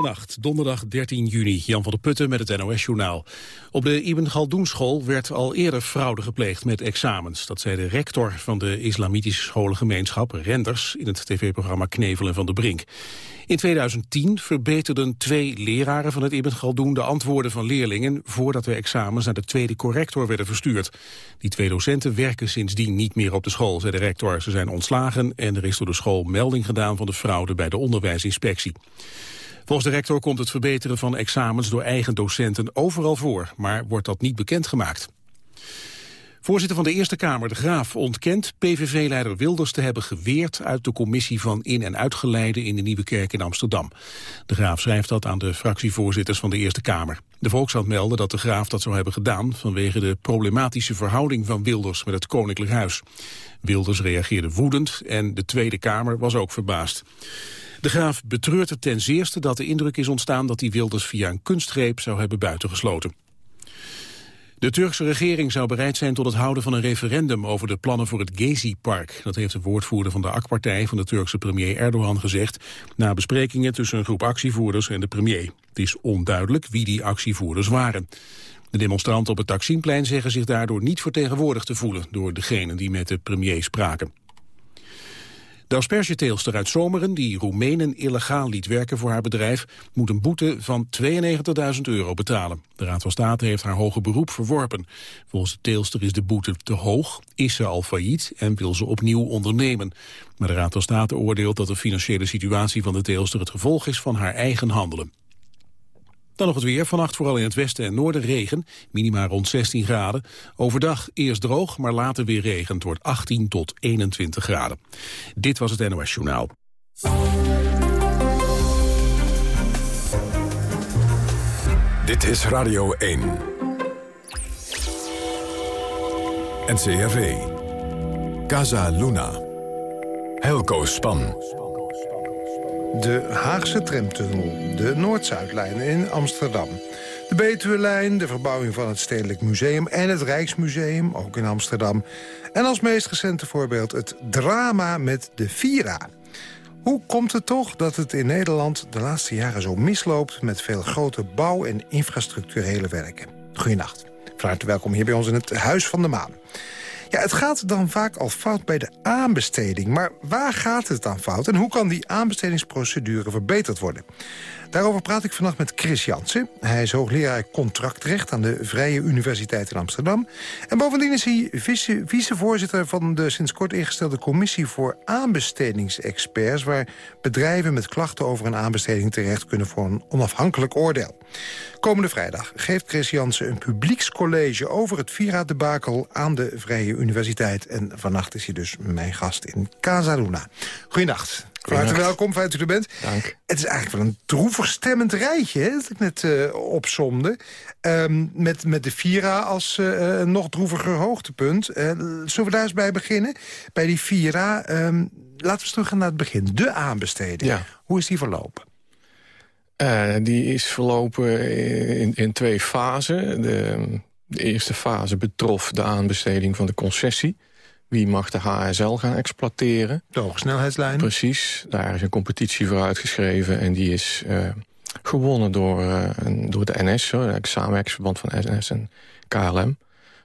Nacht, donderdag 13 juni, Jan van der Putten met het NOS-journaal. Op de Ibn Galdoen-school werd al eerder fraude gepleegd met examens. Dat zei de rector van de islamitische scholengemeenschap, Renders... in het tv-programma Knevel en Van der Brink. In 2010 verbeterden twee leraren van het Ibn Galdoen... de antwoorden van leerlingen voordat de examens naar de tweede corrector werden verstuurd. Die twee docenten werken sindsdien niet meer op de school, zei de rector. Ze zijn ontslagen en er is door de school melding gedaan van de fraude bij de onderwijsinspectie. Volgens de rector komt het verbeteren van examens door eigen docenten overal voor, maar wordt dat niet bekendgemaakt. Voorzitter van de Eerste Kamer, De Graaf, ontkent PVV-leider Wilders te hebben geweerd uit de commissie van in- en uitgeleide in de Nieuwe Kerk in Amsterdam. De Graaf schrijft dat aan de fractievoorzitters van de Eerste Kamer. De Volkskrant meldde dat De Graaf dat zou hebben gedaan vanwege de problematische verhouding van Wilders met het Koninklijk Huis. Wilders reageerde woedend en de Tweede Kamer was ook verbaasd. De graaf betreurt het ten zeerste dat de indruk is ontstaan dat hij Wilders via een kunstgreep zou hebben buitengesloten. De Turkse regering zou bereid zijn tot het houden van een referendum over de plannen voor het Gezi-park. Dat heeft de woordvoerder van de AK-partij van de Turkse premier Erdogan gezegd... na besprekingen tussen een groep actievoerders en de premier. Het is onduidelijk wie die actievoerders waren. De demonstranten op het Taksimplein zeggen zich daardoor niet vertegenwoordigd te voelen... door degenen die met de premier spraken. De aspergeteelster uit Zomeren, die Roemenen illegaal liet werken voor haar bedrijf, moet een boete van 92.000 euro betalen. De Raad van State heeft haar hoge beroep verworpen. Volgens de teelster is de boete te hoog, is ze al failliet en wil ze opnieuw ondernemen. Maar de Raad van State oordeelt dat de financiële situatie van de teelster het gevolg is van haar eigen handelen. Dan nog het weer. Vannacht vooral in het westen en noorden regen. Minima rond 16 graden. Overdag eerst droog, maar later weer regen. Het wordt 18 tot 21 graden. Dit was het NOS Journaal. Dit is Radio 1. NCRV. Casa Luna. Helco Span. De Haagse tramtunnel, de Noord-Zuidlijn in Amsterdam. De Betuwe-lijn, de verbouwing van het Stedelijk Museum en het Rijksmuseum, ook in Amsterdam. En als meest recente voorbeeld het drama met de Vira. Hoe komt het toch dat het in Nederland de laatste jaren zo misloopt... met veel grote bouw- en infrastructurele werken? Goedenacht. Van welkom hier bij ons in het Huis van de Maan. Ja, het gaat dan vaak al fout bij de aanbesteding. Maar waar gaat het dan fout en hoe kan die aanbestedingsprocedure verbeterd worden? Daarover praat ik vannacht met Chris Jansen. Hij is hoogleraar contractrecht aan de Vrije Universiteit in Amsterdam. En bovendien is hij vice- vicevoorzitter van de sinds kort ingestelde commissie voor aanbestedingsexperts... waar bedrijven met klachten over een aanbesteding terecht kunnen voor een onafhankelijk oordeel. Komende vrijdag geeft Chris Jansen een publiekscollege over het Vira-debakel aan de Vrije Universiteit. En vannacht is hij dus mijn gast in Casa Luna. Van harte welkom, fijn dat u er bent. Dank. Het is eigenlijk wel een droevig stemmend rijtje, hè, dat ik net eh opsomde. Ehm, met, met de Vira als eh, een nog droeviger hoogtepunt. Eh, zullen we daar eens bij beginnen? Bij die Vira, ehm, laten we eens teruggaan naar het begin. De aanbesteding. Ja. Hoe is die verlopen? Eh, die is verlopen in, in twee fasen. De, de eerste fase betrof de aanbesteding van de concessie. Wie mag de HSL gaan exploiteren? De hoogsnelheidslijn. Precies, daar is een competitie voor uitgeschreven... en die is eh, gewonnen door, een- door de NS, hoor, het samenwerkingsverband van NS en KLM.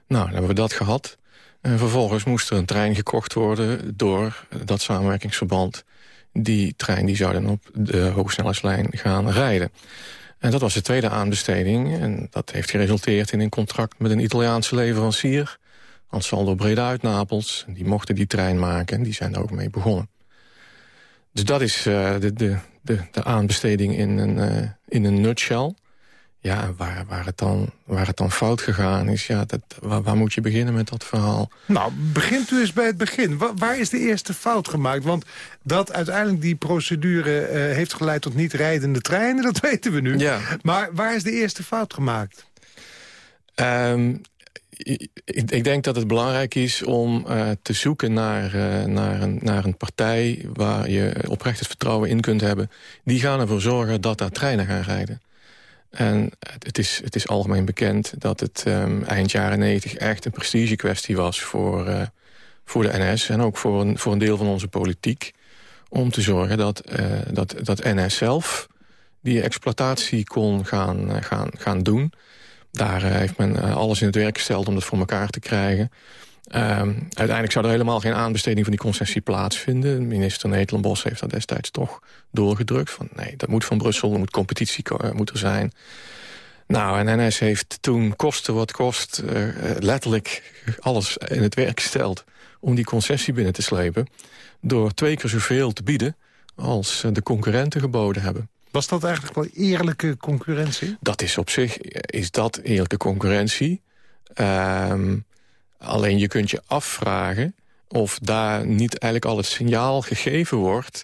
Nou, dan hebben we dat gehad. En vervolgens moest er een trein gekocht worden door dat samenwerkingsverband. Die trein die zou dan op de hoogsnelheidslijn gaan rijden. En dat was de tweede aanbesteding. En dat heeft geresulteerd in een contract met een Italiaanse leverancier... Ansaldo Breda uit Napels. Die mochten die trein maken en die zijn daar ook mee begonnen. Dus dat is eh, de, de, de, de aanbesteding in een, eh, in een nutshell. Ja, waar, waar, het dan, waar het dan fout gegaan is, ja, dat, waar, waar moet je beginnen met dat verhaal? Nou, begint u eens bij het begin. Wa- waar is de eerste fout gemaakt? Want dat uiteindelijk die procedure eh, heeft geleid tot niet rijdende treinen... dat weten we nu. Ja. Maar waar is de eerste fout gemaakt? Ehm, ik, ik denk dat het belangrijk is om eh, te zoeken naar, eh, naar, een, naar een partij... waar je oprecht het vertrouwen in kunt hebben. Die gaan ervoor zorgen dat daar treinen gaan rijden. En het, is, het is algemeen bekend dat het ehm, eind jaren 90 echt een prestige kwestie was... voor, eh, voor de NS en ook voor een, voor een deel van onze politiek... om te zorgen dat, dat, dat NS zelf die exploitatie kon gaan, gaan, gaan doen. Daar heeft men alles in het werk gesteld om dat voor elkaar te krijgen. Um, uiteindelijk zou er helemaal geen aanbesteding van die concessie plaatsvinden. Minister Nederlandbos heeft dat destijds toch doorgedrukt. Van nee, dat moet van Brussel, er moet competitie moet er zijn. Nou, en NS heeft toen kosten wat kost... Letterlijk alles in het werk gesteld om die concessie binnen te slepen... door twee keer zoveel te bieden als de concurrenten geboden hebben. Was dat eigenlijk wel eerlijke concurrentie? Dat is op zich is dat eerlijke concurrentie. Um, Alleen je kunt je afvragen of daar niet eigenlijk al het signaal gegeven wordt...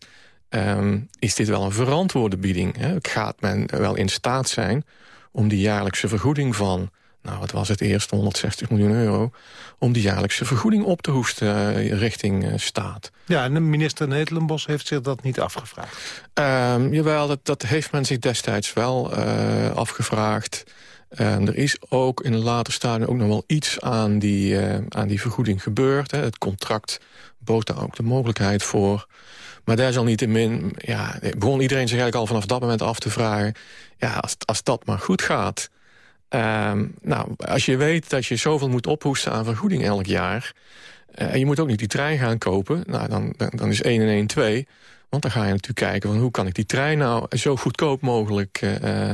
Um, is dit wel een verantwoorde bieding? Hè? Gaat men wel in staat zijn om die jaarlijkse vergoeding van... nou, wat was het eerst, 160 miljoen euro... om die jaarlijkse vergoeding op te hoesten uh, richting uh, staat? Ja, en de minister Nederlandbos heeft zich dat niet afgevraagd? Um, jawel, dat, dat heeft men zich destijds wel uh, afgevraagd... En er is ook in een later stadium ook nog wel iets aan die, aan die vergoeding gebeurd. Hè. Het contract bood daar ook de mogelijkheid voor. Maar daar zal niet in min, ja, begon iedereen zich eigenlijk al vanaf dat moment af te vragen... ja, als, als dat maar goed gaat... Um, nou, als je weet dat je zoveel moet ophoesten aan vergoeding elk jaar... Uh, en je moet ook niet die trein gaan kopen, nou, dan, dan, dan is 1 en 1 2... Want dan ga je natuurlijk kijken van hoe kan ik die trein nou zo goedkoop mogelijk uh,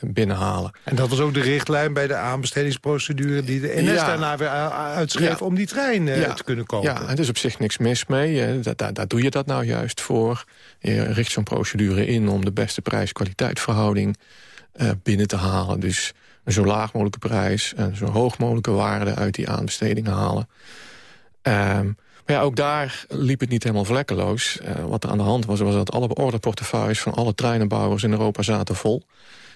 binnenhalen. En dat was ook de richtlijn bij de aanbestedingsprocedure die de NS daarna weer uitschreef om die trein te kunnen kopen. Ja, er is op zich niks mis mee. Daar, daar doe je dat nou juist voor. Je richt zo'n procedure in om de beste prijs-kwaliteitverhouding binnen te halen. Dus een zo laag mogelijke prijs en zo hoog mogelijke waarde uit die aanbesteding halen. Um, maar ja, ook daar liep het niet helemaal vlekkeloos. Uh, wat er aan de hand was, was dat alle orderportefeuilles van alle treinenbouwers in Europa zaten vol.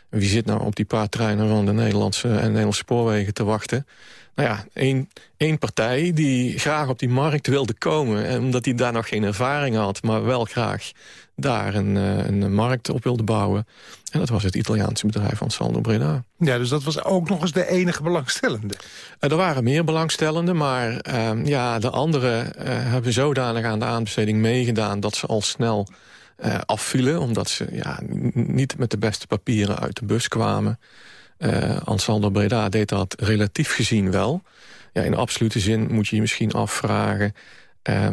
wie zit nou op die paar treinen van de Nederlandse en Nederlandse spoorwegen te wachten? Nou ja, één, één partij die graag op die markt wilde komen... en omdat hij daar nog geen ervaring had, maar wel graag daar een, eh, een markt op wilde bouwen. En dat was het Italiaanse bedrijf van Saldo Breda. Ja, dus dat was ook nog eens de enige belangstellende. Uh, er waren meer belangstellenden, maar uh, ja, de anderen uh, hebben zodanig aan de aanbesteding meegedaan... dat ze al snel afvielen, omdat ze ja, niet met de beste papieren uit de bus kwamen. Ansaldo Breda deed dat relatief gezien wel. Ja, in absolute zin moet je je misschien afvragen...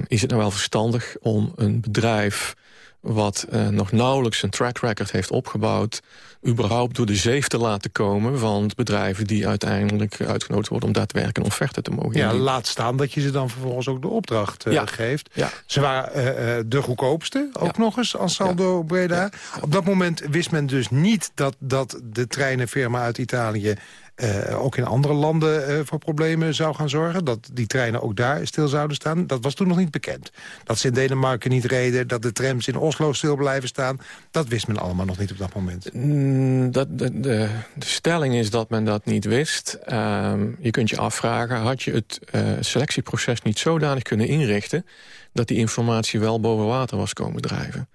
is het nou wel verstandig om een bedrijf wat uh, nog nauwelijks een track record heeft opgebouwd... überhaupt door de zeef te laten komen van bedrijven... die uiteindelijk uitgenodigd worden om daadwerkelijk een offerte te mogen Ja, laat staan dat je ze dan vervolgens ook de opdracht uh, ja. geeft. Ja. Ze waren uh, de goedkoopste, ook nog eens, Ansaldo ja. Breda. Op dat moment wist men dus niet dat, dat de treinenfirma uit Italië uh, ook in andere landen uh, voor problemen zou gaan zorgen. Dat die treinen ook daar stil zouden staan. Dat was toen nog niet bekend. Dat ze in Denemarken niet reden, dat de trams in Oslo stil blijven staan. Dat wist men allemaal nog niet op dat moment. Mm, dat, de, de, de, stelling is dat men dat niet wist. Uh, je kunt je afvragen, had je het uh, selectieproces niet zodanig kunnen inrichten... dat die informatie wel boven water was komen drijven?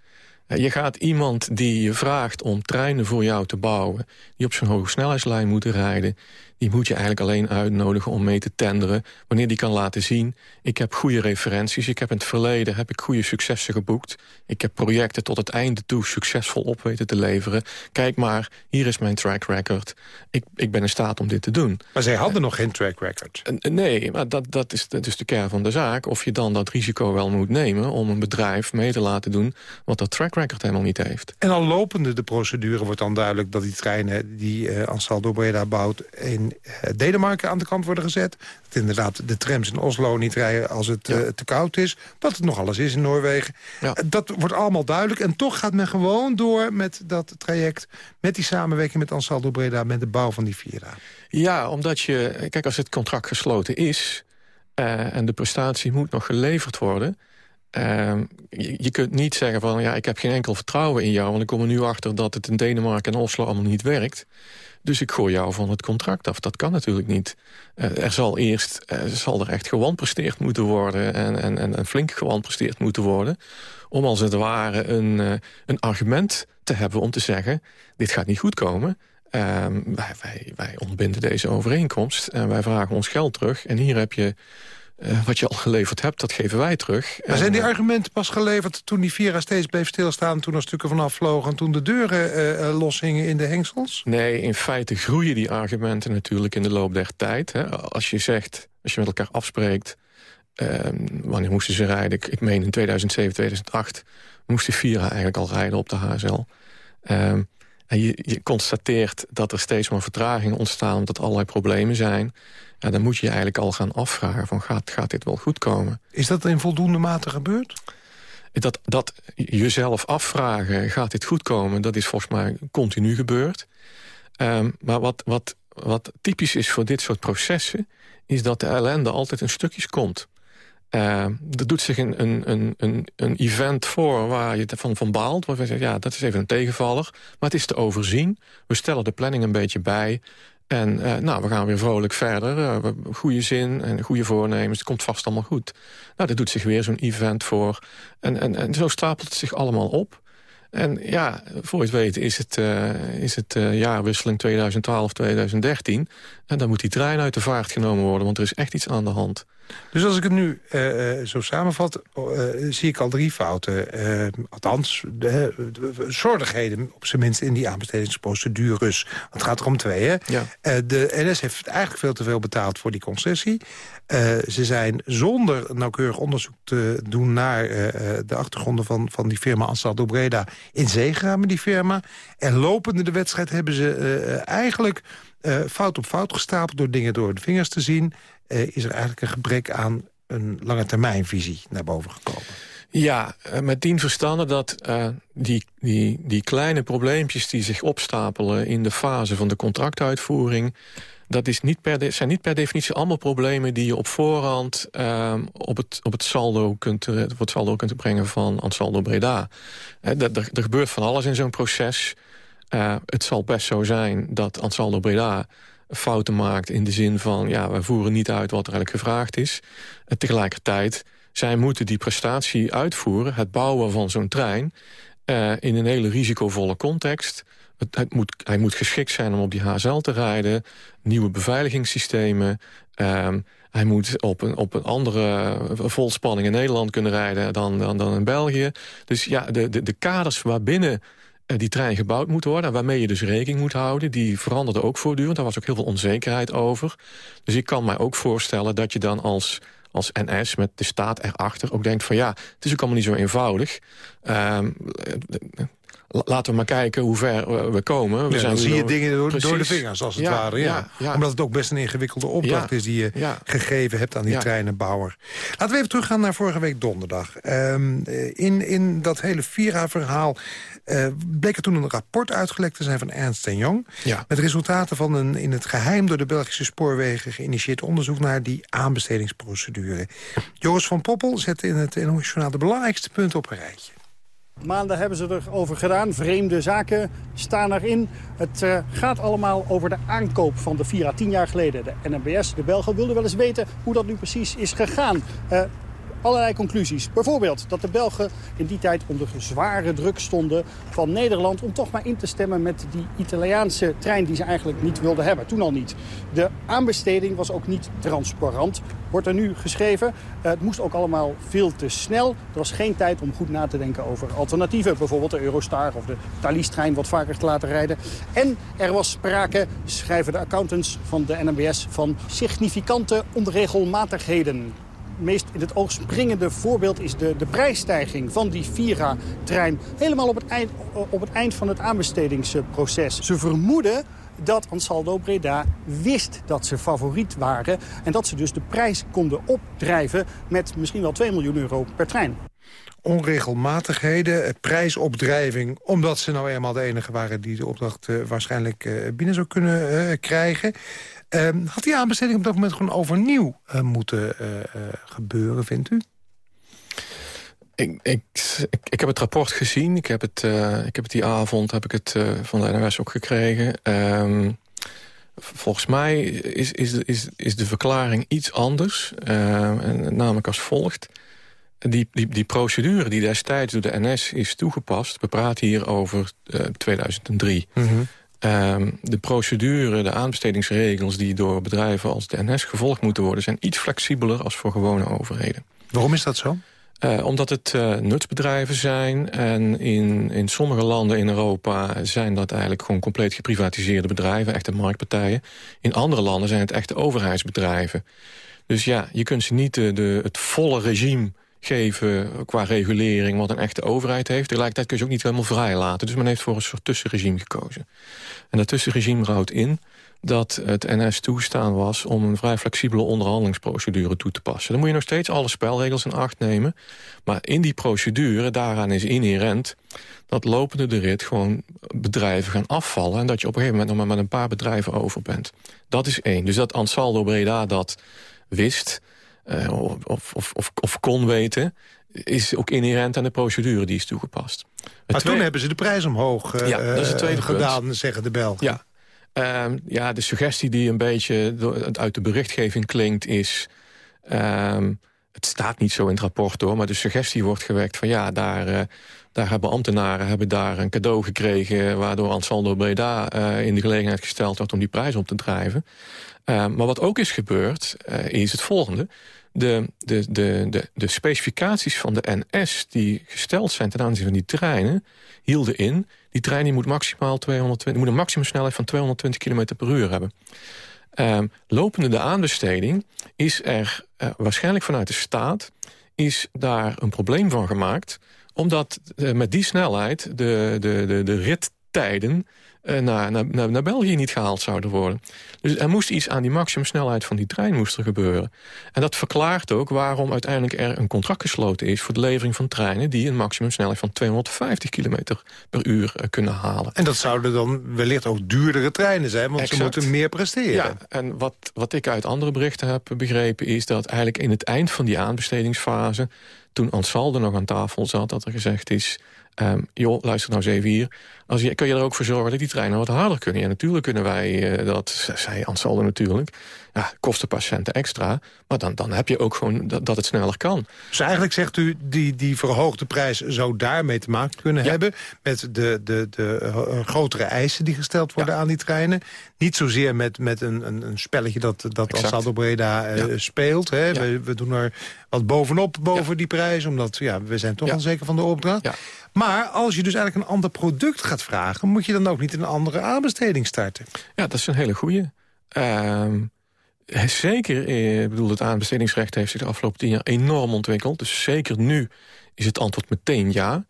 Eh, je gaat iemand die je vraagt om treinen voor jou te bouwen... die op zo'n hoge snelheidslijn moeten rijden die moet je eigenlijk alleen uitnodigen om mee te tenderen... wanneer die kan laten zien, ik heb goede referenties... ik heb in het verleden heb ik goede successen geboekt... ik heb projecten tot het einde toe succesvol op weten te leveren. Kijk maar, hier is mijn track record. Ik, ik ben in staat om dit te doen. Maar zij hadden nog geen track record? Nee, maar dat, dat, is, dat is de kern van de zaak. Of je dan dat risico wel moet nemen om een bedrijf mee te laten doen... wat dat track record helemaal niet heeft. En al lopende de procedure wordt dan duidelijk... dat die treinen die uh, Ansaldo Breda bouwt... in eh, Denemarken aan de kant worden gezet. Dat inderdaad de trams in Oslo niet rijden als het ja. uh, te koud is. Dat het nog alles is in Noorwegen. Ja. Uh, dat wordt allemaal duidelijk. En toch gaat men gewoon door met dat traject... met die samenwerking met Ansaldo Breda... met de bouw van die Vira. Ja, omdat je... Kijk, als het contract gesloten is... en de prestatie moet nog geleverd worden... Uh, je, kunt niet zeggen van, ja, ik heb geen enkel vertrouwen in jou... want ik kom er nu achter dat het in Denemarken en Oslo allemaal niet werkt. Dus ik gooi jou van het contract af. Dat kan natuurlijk niet. Uh, er zal eerst uh, zal er echt gewanpresteerd moeten worden... en, en, en flink gewanpresteerd moeten worden... om als het ware een, uh, een argument te hebben om te zeggen... dit gaat niet goed komen... Wij, wij, wij ontbinden deze overeenkomst en wij vragen ons geld terug. En hier heb je wat je al geleverd hebt, dat geven wij terug. Maar zijn die argumenten pas geleverd toen die Vira steeds bleef stilstaan... toen er stukken vanaf vlogen en toen de deuren uh, loshingen in de hengsels? Nee, in feite groeien die argumenten natuurlijk in de loop der tijd. Hè. Als je zegt, als je met elkaar afspreekt... Ehm, wanneer moesten ze rijden? Ik, ik meen in 2007, 2008 moest de Vira eigenlijk al rijden op de HSL. Ehm, en je, je, constateert dat er steeds meer vertragingen ontstaan... omdat allerlei problemen zijn. Ja, dan moet je je eigenlijk al gaan afvragen... van gaat, gaat dit wel goed komen? Is dat in voldoende mate gebeurd? Dat, dat jezelf afvragen, gaat dit goed komen... dat is volgens mij continu gebeurd. Um, maar wat, wat, wat typisch is voor dit soort processen... is dat de ellende altijd in stukjes komt. Uh, er doet zich een, een, een, een event voor waar je van, van baalt. Waar we zeggen, ja, dat is even een tegenvaller. Maar het is te overzien. We stellen de planning een beetje bij. En uh, nou, we gaan weer vrolijk verder. Uh, goede zin en goede voornemens. Het komt vast allemaal goed. Nou, dat doet zich weer zo'n event voor. En, en, en zo stapelt het zich allemaal op. En ja, voor je het weet is het, uh, is het jaarwisseling 2012-2013. En dan moet die trein uit de vaart genomen worden, want er is echt iets aan de hand. Dus als ik het nu uh, zo samenvat, zie ik al drie fouten. althans, de, zorgheden op zijn minst in die aanbestedingsprocedures. Want het gaat er om twee, hè? Ja. de NS heeft eigenlijk veel te veel betaald voor die concessie. ze zijn zonder nauwkeurig onderzoek te doen naar de achtergronden van, van die firma Ansaldo Breda in zee gegaan met die firma. En lopende de wedstrijd hebben ze eigenlijk fout op fout gestapeld... door dingen door de vingers te zien uh, is er eigenlijk een gebrek aan een lange termijnvisie naar boven gekomen. Ja, eh, met dien verstande dat die, die, die kleine probleempjes die zich opstapelen... in de fase van de contractuitvoering... dat is niet per zijn niet per definitie allemaal problemen... die je op voorhand uh, op, het, op, het saldo kunt, op het saldo kunt brengen van Ansaldo Breda. Er gebeurt van alles in zo'n proces. Het zal best zo zijn dat Ansaldo Breda fouten maakt in de zin van... ja, we voeren niet uit wat er eigenlijk gevraagd is. En tegelijkertijd, zij moeten die prestatie uitvoeren... het bouwen van zo'n trein uh, in een hele risicovolle context... Het, het moet, hij moet geschikt zijn om op die HSL te rijden. Nieuwe beveiligingssystemen. Uh, hij moet op een, op een andere volspanning in Nederland kunnen rijden dan, dan, dan in België. Dus ja, de, de, de kaders waarbinnen eh, die trein gebouwd moet worden... waarmee je dus rekening moet houden. Die veranderde ook voortdurend. Daar was ook heel veel onzekerheid over. Dus ik kan mij ook voorstellen dat je dan als als NS met de staat erachter ook denkt van ja, het is ook allemaal niet zo eenvoudig. Uh, laten we maar kijken hoe ver we komen. We ja, dan zie je dingen door, door, de vingers, als het ware. Ja. ja. Omdat het ook best een ingewikkelde opdracht is... die je gegeven hebt aan die treinenbouwer. Laten we even teruggaan naar vorige week donderdag. Um, in, in dat hele Vira-verhaal uh, bleek er toen een rapport uitgelekt te zijn van Ernst Young... met resultaten van een in het geheim door de Belgische spoorwegen... geïnitieerd onderzoek naar die aanbestedingsprocedure. Joris van Poppel zet in het NOS Journaal de belangrijkste punten op een rijtje. Maanden hebben ze erover gedaan. Vreemde zaken staan erin. Het uh, gaat allemaal over de aankoop van de Vira tien jaar geleden. De NMBS, de Belgen, wilden wel eens weten hoe dat nu precies is gegaan. Uh, allerlei conclusies. Bijvoorbeeld dat de Belgen in die tijd onder zware druk stonden van Nederland... om toch maar in te stemmen met die Italiaanse trein die ze eigenlijk niet wilden hebben. Toen al niet. De aanbesteding was ook niet transparant, wordt er nu geschreven. Het moest ook allemaal veel te snel. Er was geen tijd om goed na te denken over alternatieven. Bijvoorbeeld de Eurostar of de Thalys-trein wat vaker te laten rijden. En er was sprake, schrijven de accountants van de NMBS... van significante onregelmatigheden meest in het oog springende voorbeeld is de, de prijsstijging van die Vira-trein. Helemaal op het, eind, op het eind van het aanbestedingsproces. Ze vermoeden dat Ansaldo Breda wist dat ze favoriet waren... en dat ze dus de prijs konden opdrijven met misschien wel 2 miljoen euro per trein onregelmatigheden, prijsopdrijving... omdat ze nou eenmaal de enige waren die de opdracht uh, waarschijnlijk uh, binnen zou kunnen uh, krijgen. Ehm, had die aanbesteding op dat moment gewoon overnieuw uh, moeten uh, gebeuren, vindt u? Ik, ik, ik, heb het rapport gezien. Ik heb het, ik heb het die avond heb ik het, van de NOS ook gekregen. Um, volgens mij is, is, is, is de verklaring iets anders. en, namelijk als volgt. Die, die, die procedure die destijds door de NS is toegepast... we praten hier over 2003... Mm Ehm, de procedure, de aanbestedingsregels die door bedrijven als de NS gevolgd moeten worden... zijn iets flexibeler als voor gewone overheden. Waarom is dat zo? Uh, omdat het uh, nutsbedrijven zijn. En in, in sommige landen in Europa zijn dat eigenlijk gewoon compleet geprivatiseerde bedrijven. Echte marktpartijen. In andere landen zijn het echte overheidsbedrijven. Dus ja, je kunt ze niet de, de, het volle regime geven qua regulering... wat een echte overheid heeft. Tegelijkertijd kun je ze ook niet helemaal vrij laten. Dus men heeft voor een soort tussenregime gekozen. En dat tussenregime houdt in dat het NS toestaan was om een vrij flexibele onderhandelingsprocedure toe te passen. Dan moet je nog steeds alle spelregels in acht nemen. Maar in die procedure, daaraan is inherent dat lopende de rit gewoon bedrijven gaan afvallen... en dat je op een gegeven moment nog maar met een paar bedrijven over bent. Dat is één. Dus dat Ansaldo Breda dat wist of, of, of, of kon weten is ook inherent aan de procedure die is toegepast. Maar toen hebben ze de prijs omhoog uh, ja, dat is het tweede gedaan, punt. zeggen de Belgen. Ja, Uh, ja, de suggestie die een beetje uit de berichtgeving klinkt is... Uh, het staat niet zo in het rapport hoor, maar de suggestie wordt gewekt van ja, daar, daar hebben ambtenaren hebben daar een cadeau gekregen... waardoor Ansaldo Breda in de gelegenheid gesteld wordt om die prijs op te drijven. Ehm, maar wat ook is gebeurd, uh, is het volgende de, de, de, de, de specificaties van de NS die gesteld zijn ten aanzien van die treinen... hielden in, die trein die moet, maximaal 220, moet een maximumsnelheid van 220 km per uur hebben. Um, lopende de aanbesteding is er uh, waarschijnlijk vanuit de staat... is daar een probleem van gemaakt omdat met die snelheid de, de, de, de rittijden naar, naar, naar België niet gehaald zouden worden. Dus er moest iets aan die maximumsnelheid van die trein moest er gebeuren. En dat verklaart ook waarom uiteindelijk er een contract gesloten is... voor de levering van treinen die een maximumsnelheid van 250 km per uur uh, kunnen halen. En dat zouden dan wellicht ook duurdere treinen zijn, want exact. ze moeten meer presteren. Ja, en wat, wat ik uit andere berichten heb begrepen... is dat eigenlijk in het eind van die aanbestedingsfase toen Ansaldo nog aan tafel zat, dat er gezegd is... Um, joh, luister nou eens even hier. Als je, kun je er ook voor zorgen dat die treinen wat harder kunnen? Ja, natuurlijk kunnen wij uh, dat, zei Ansaldo natuurlijk. Ja, kost de patiënten extra. Maar dan, dan heb je ook gewoon dat, dat het sneller kan. Dus eigenlijk zegt u, die, die verhoogde prijs zou daarmee te maken kunnen ja. hebben... met de, de, de uh, grotere eisen die gesteld worden ja. aan die treinen. Niet zozeer met, met een, een, een spelletje dat, dat Ansaldo Breda uh, speelt. Hè. We, we doen er wat bovenop, boven die prijs. Omdat ja, we zijn toch onzeker van de opdracht. Maar als je dus eigenlijk een ander product gaat vragen... moet je dan ook niet een andere aanbesteding starten? Ja, dat is een hele goeie. Uh, zeker, eh, ik bedoel, het aanbestedingsrecht heeft zich de afgelopen tien jaar enorm ontwikkeld. Dus zeker nu is het antwoord meteen ja.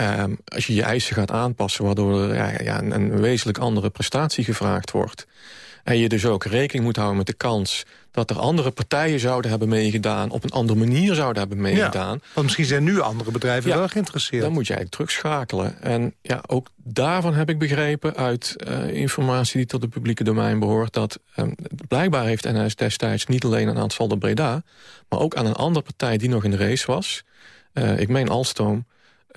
Uh, als je je eisen gaat aanpassen, waardoor er ja, ja, een, een wezenlijk andere prestatie gevraagd wordt... en je dus ook rekening moet houden met de kans dat er andere partijen zouden hebben meegedaan... op een andere manier zouden hebben meegedaan. Ja, want misschien zijn nu andere bedrijven ja, wel geïnteresseerd. Dan moet je eigenlijk terugschakelen. En ja, ook daarvan heb ik begrepen uit uh, informatie die tot het publieke domein behoort... dat um, blijkbaar heeft NS destijds niet alleen een aantal de Breda... maar ook aan een andere partij die nog in de race was. Uh, ik meen Alstom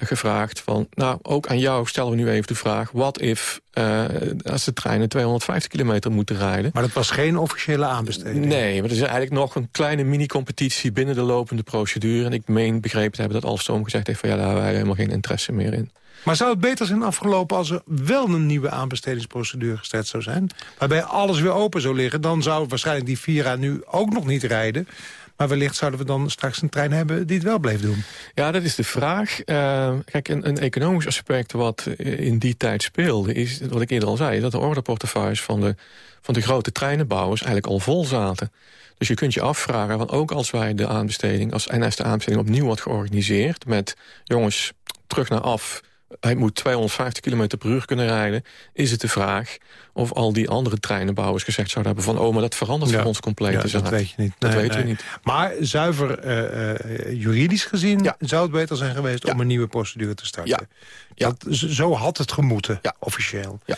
gevraagd van... nou, ook aan jou stellen we nu even de vraag... wat if uh, als de treinen 250 kilometer moeten rijden? Maar dat was geen officiële aanbesteding? Nee, maar het is eigenlijk nog een kleine mini-competitie... binnen de lopende procedure. En ik meen begrepen te hebben dat Alstom gezegd heeft... van ja, daar hebben wij helemaal geen interesse meer in. Maar zou het beter zijn afgelopen als er wel een nieuwe aanbestedingsprocedure gesteld zou zijn? Waarbij alles weer open zou liggen. Dan zou waarschijnlijk die Vira nu ook nog niet rijden. Maar wellicht zouden we dan straks een trein hebben die het wel bleef doen. Ja, dat is de vraag. Uh, kijk, een, een, economisch aspect wat in die tijd speelde... is, wat ik eerder al zei, dat de orderportefeuilles van de, van de grote treinenbouwers... eigenlijk al vol zaten. Dus je kunt je afvragen, want ook als wij de aanbesteding... als NS de aanbesteding opnieuw had georganiseerd... met jongens terug naar af hij moet 250 km per uur kunnen rijden... is het de vraag of al die andere treinenbouwers gezegd zouden hebben... van oh, maar dat verandert ja. voor ons compleet. Ja, dat weet je niet. Dat nee, weten nee. we niet. Maar zuiver uh, uh, juridisch gezien ja. zou het beter zijn geweest... om een nieuwe procedure te starten. Dat, zo had het gemoeten, officieel. Ja.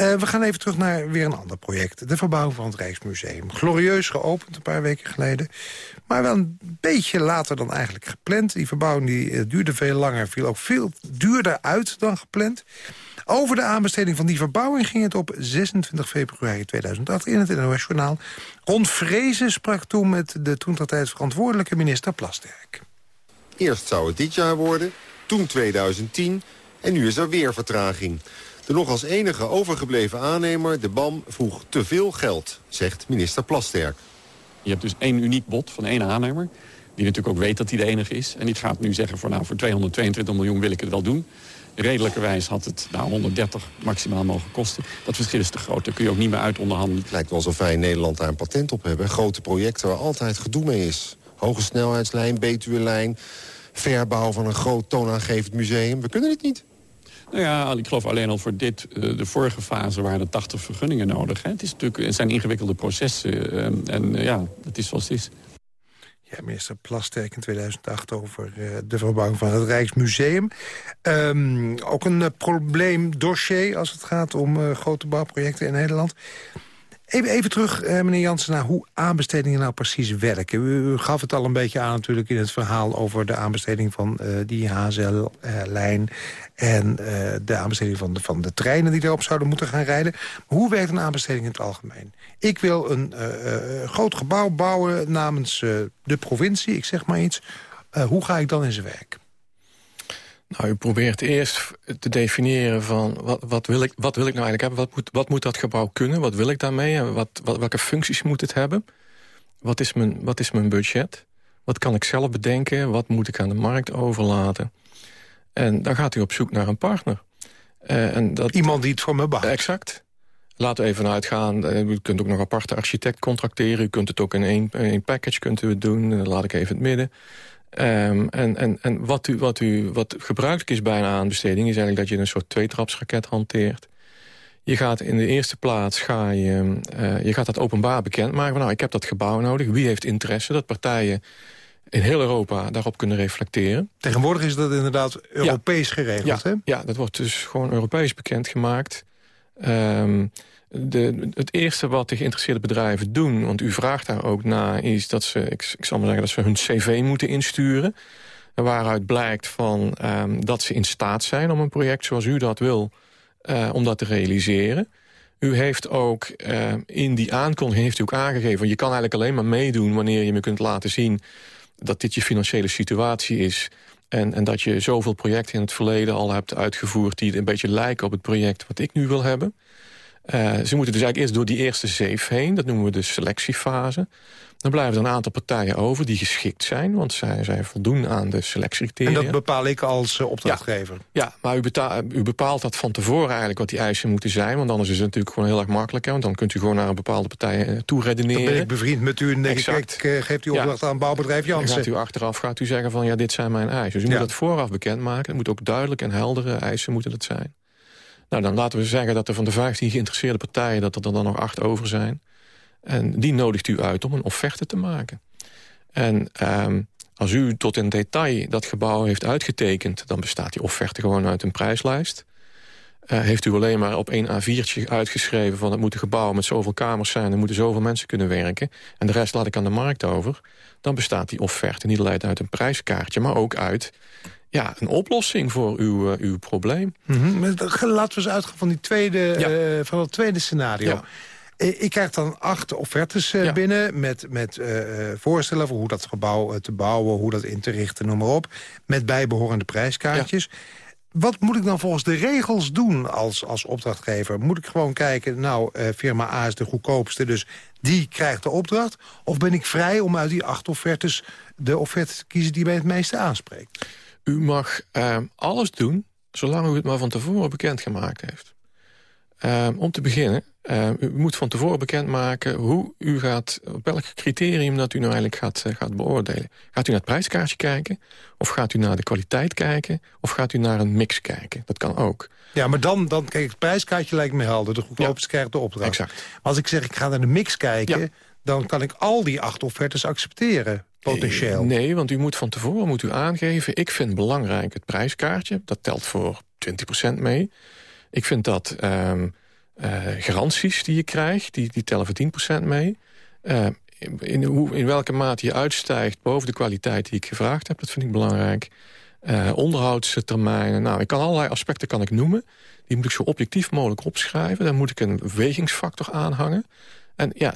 Uh, we gaan even terug naar weer een ander project. De verbouwing van het Rijksmuseum. Glorieus geopend een paar weken geleden. Maar wel een beetje later dan eigenlijk gepland. Die verbouwing die, uh, duurde veel langer. Viel ook veel duurder uit dan gepland. Over de aanbesteding van die verbouwing ging het op 26 februari 2008 in het NOS Journaal. Ron Vrezen sprak toen met de toen tijd verantwoordelijke minister Plasterk. Eerst zou het dit jaar worden, toen 2010 en nu is er weer vertraging. De nog als enige overgebleven aannemer, de BAM, vroeg te veel geld, zegt minister Plasterk. Je hebt dus één uniek bod van één aannemer... die natuurlijk ook weet dat hij de enige is. En die gaat nu zeggen, voor, nou, voor 222 miljoen wil ik het wel doen. Redelijkerwijs had het nou, 130 maximaal mogen kosten. Dat verschil is te groot, daar kun je ook niet meer uit onderhandelen. Het lijkt wel alsof wij in Nederland daar een patent op hebben. Grote projecten waar altijd gedoe mee is. Hoge snelheidslijn, Betuwe-lijn, verbouw van een groot toonaangevend museum. We kunnen het niet. Nou ja, ik geloof alleen al voor dit, eh, de vorige fase waren er 80 vergunningen nodig. Hè. Het, is natuurlijk, het zijn ingewikkelde processen eh, en eh, ja, het is zoals het is. Ja, minister Plasterk in 2008 over de verbouwing van het Rijksmuseum. Um, ook een probleemdossier als het gaat om grote bouwprojecten in Nederland. Even, even terug, eh, meneer Jansen, naar hoe aanbestedingen nou precies werken. U, gaf het al een beetje aan natuurlijk in het verhaal... over de aanbesteding van uh, die HZL-lijn... en uh, de aanbesteding van de, van de treinen die erop zouden moeten gaan rijden. Hoe werkt een aanbesteding in het algemeen? Ik wil een groot gebouw bouwen namens de provincie, ik zeg maar iets. hoe ga ik dan in zijn werk? Nou, u probeert eerst te definiëren van wat, wat, wil, ik, wat wil ik nou eigenlijk hebben? Wat moet, wat moet dat gebouw kunnen? Wat wil ik daarmee? En wat, wat, welke functies moet het hebben? Wat is, mijn, wat is mijn budget? Wat kan ik zelf bedenken? Wat moet ik aan de markt overlaten? En dan gaat u op zoek naar een partner. Uh, en dat, Iemand die het voor me bouwt. Exact. Laten we even uitgaan. Uh, u kunt ook nog aparte architect contracteren. U kunt het ook in één, één package kunt u het doen. Dan laat ik even het midden. Um, en en, en wat, u, wat, u, wat gebruikelijk is bij een aanbesteding... is eigenlijk dat je een soort tweetrapsraket hanteert. Je gaat in de eerste plaats ga je, uh, je gaat dat openbaar bekendmaken. Nou, ik heb dat gebouw nodig. Wie heeft interesse? Dat partijen in heel Europa daarop kunnen reflecteren. Tegenwoordig is dat inderdaad Europees geregeld, ja, hè? Ja, dat wordt dus gewoon Europees bekendgemaakt. Um, de, het eerste wat de geïnteresseerde bedrijven doen... want u vraagt daar ook naar, is dat ze, ik, ik zal maar zeggen... dat ze hun cv moeten insturen. Waaruit blijkt van, um, dat ze in staat zijn om een project zoals u dat wil... Uh, om dat te realiseren. U heeft ook uh, in die aankondiging heeft u ook aangegeven... je kan eigenlijk alleen maar meedoen wanneer je me kunt laten zien... dat dit je financiële situatie is... En, en dat je zoveel projecten in het verleden al hebt uitgevoerd... die een beetje lijken op het project wat ik nu wil hebben. Uh, ze moeten dus eigenlijk eerst door die eerste zeef heen. Dat noemen we de selectiefase. Dan blijven er een aantal partijen over die geschikt zijn... want zij, zij voldoen aan de selectiecriteria. En dat bepaal ik als uh, opdrachtgever? Ja, ja maar u, u, bepaalt dat van tevoren eigenlijk wat die eisen moeten zijn... want anders is het natuurlijk gewoon heel erg makkelijk. Hè, want dan kunt u gewoon naar een bepaalde partij uh, toe redeneren. Dan ben ik bevriend met u en denk ik, geeft u opdracht aan bouwbedrijf Jansen. Dan gaat u achteraf gaat u zeggen van ja, dit zijn mijn eisen. Dus u moet dat vooraf bekendmaken. Het moet ook duidelijk en heldere eisen moeten het zijn. Nou, dan laten we zeggen dat er van de 15 geïnteresseerde partijen... dat er dan nog acht over zijn. En die nodigt u uit om een offerte te maken. En um, als u tot in detail dat gebouw heeft uitgetekend... dan bestaat die offerte gewoon uit een prijslijst. Uh, heeft u alleen maar op één A4'tje uitgeschreven... van het moet een gebouw met zoveel kamers zijn... er moeten zoveel mensen kunnen werken... en de rest laat ik aan de markt over... dan bestaat die offerte niet alleen uit een prijskaartje... maar ook uit ja, een oplossing voor uw, uh, uw probleem. Mm -hmm. Laten we eens uitgaan van, die tweede, ja. uh, van het tweede scenario. Ja. Ik krijg dan acht offertes uh, ja. binnen met, met voorstellen voor hoe dat gebouw te bouwen, hoe dat in te richten, noem maar op. Met bijbehorende prijskaartjes. Wat moet ik dan volgens de regels doen als, als opdrachtgever? Moet ik gewoon kijken, nou, firma A is de goedkoopste, dus die krijgt de opdracht? Of ben ik vrij om uit die acht offertes de offerte te kiezen die mij het meeste aanspreekt? U mag uh, alles doen, zolang u het maar van tevoren bekendgemaakt heeft. Uh, om te beginnen, uh, u moet van tevoren bekendmaken hoe u gaat, op welk criterium dat u nou eigenlijk gaat, gaat beoordelen. Gaat u naar het prijskaartje kijken, of gaat u naar de kwaliteit kijken, of gaat u naar een mix kijken. Dat kan ook. Ja, maar dan, dan kijk, het prijskaartje lijkt me helder. De goedkoopste ja. krijgt de opdracht. Exact. Maar als ik zeg, ik ga naar de mix kijken... Ja. Dan kan ik al die acht offertes accepteren potentieel. Nee, want u moet van tevoren moet u aangeven... ik vind belangrijk het prijskaartje. Dat telt voor 20% mee. Ik vind dat um, uh, garanties die je krijgt, die, die tellen voor 10% mee. Uh, in, hoe, in welke mate je uitstijgt boven de kwaliteit die ik gevraagd heb... dat vind ik belangrijk. Onderhoudstermijnen. Nou, ik kan allerlei aspecten kan ik noemen. Die moet ik zo objectief mogelijk opschrijven. Dan moet ik een wegingsfactor aanhangen. En ja,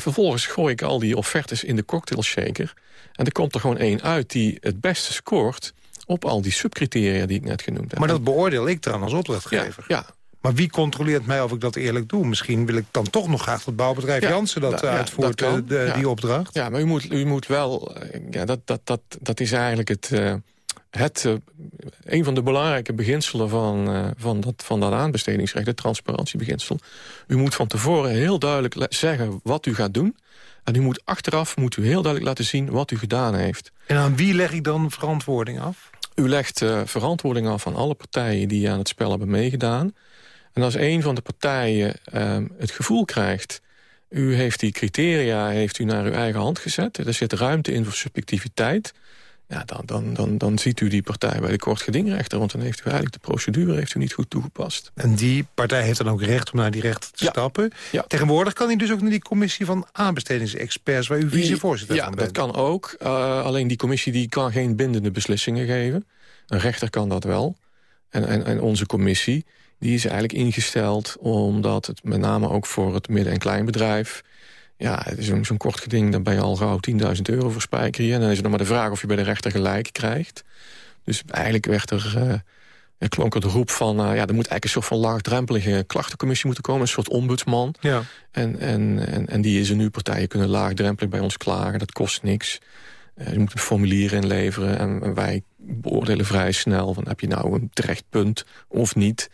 vervolgens gooi ik al die offertes in de cocktailshaker. En er komt er gewoon één uit die het beste scoort... op al die subcriteria die ik net genoemd heb. Maar dat beoordeel ik dan als opdrachtgever? Ja, ja. Maar wie controleert mij of ik dat eerlijk doe? Misschien wil ik dan toch nog graag dat bouwbedrijf Jansen dat nou, uitvoert, dat de, ja. die opdracht. Ja, maar u moet, u moet wel... Ja, dat, dat, dat, dat is eigenlijk het... Uh, het, uh, een van de belangrijke beginselen van, uh, van, dat, van dat aanbestedingsrecht, het transparantiebeginsel. U moet van tevoren heel duidelijk zeggen wat u gaat doen. En u moet achteraf moet u heel duidelijk laten zien wat u gedaan heeft. En aan wie leg ik dan verantwoording af? U legt uh, verantwoording af aan alle partijen die aan het spel hebben meegedaan. En als een van de partijen uh, het gevoel krijgt... u heeft die criteria heeft u naar uw eigen hand gezet... er zit ruimte in voor subjectiviteit... Ja, dan, dan, dan, dan ziet u die partij bij de kortgedingrechter... want dan heeft u eigenlijk de procedure heeft u niet goed toegepast. En die partij heeft dan ook recht om naar die rechter te ja. stappen. Ja. Tegenwoordig kan hij dus ook naar die commissie van aanbestedingsexperts... waar u vicevoorzitter ja, van dat bent. kan ook. Uh, alleen die commissie die kan geen bindende beslissingen geven. Een rechter kan dat wel. En, en, en onze commissie die is eigenlijk ingesteld... omdat het met name ook voor het midden- en kleinbedrijf... Ja, het is zo'n zo kort geding, dan ben je al gauw 10.000 euro voor spijkeren. En dan is het nog maar de vraag of je bij de rechter gelijk krijgt. Dus eigenlijk werd er, uh, er klonk er de roep van... Uh, ja, er moet eigenlijk een soort van laagdrempelige klachtencommissie moeten komen. Een soort ombudsman. Ja. En, en, en, en die is er nu. Partijen kunnen laagdrempelig bij ons klagen. Dat kost niks. Uh, je moet een formulier inleveren. En, en wij beoordelen vrij snel... Van, heb je nou een terecht punt of niet...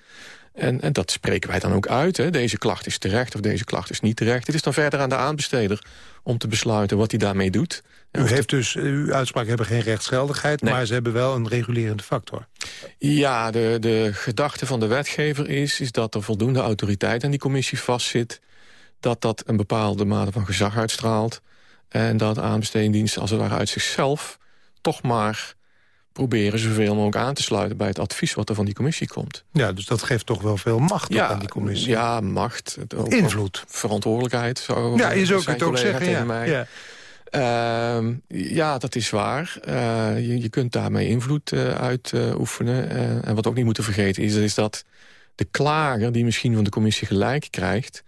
En, en, dat spreken wij dan ook uit. Hè. Deze klacht is terecht of deze klacht is niet terecht. Het is dan verder aan de aanbesteder om te besluiten wat hij daarmee doet. U heeft dus, uw uitspraken hebben geen rechtsgeldigheid... Nee. maar ze hebben wel een regulerende factor. Ja, de, de gedachte van de wetgever is, is dat er voldoende autoriteit aan die commissie vastzit. Dat dat een bepaalde mate van gezag uitstraalt. En dat aanbestedingsdiensten als het ware uit zichzelf toch maar proberen zoveel mogelijk aan te sluiten... bij het advies wat er van die commissie komt. Ja, dus dat geeft toch wel veel macht ja, aan die commissie. Ja, macht. Ook, Invloed. Verantwoordelijkheid. Zou ja, je zou het ook zeggen, ja. mij. Ja. Uh, ja, dat is waar. Uh, je, je, kunt daarmee invloed uh, uitoefenen. en wat ook niet moeten vergeten is, is dat de klager... die misschien van de commissie gelijk krijgt...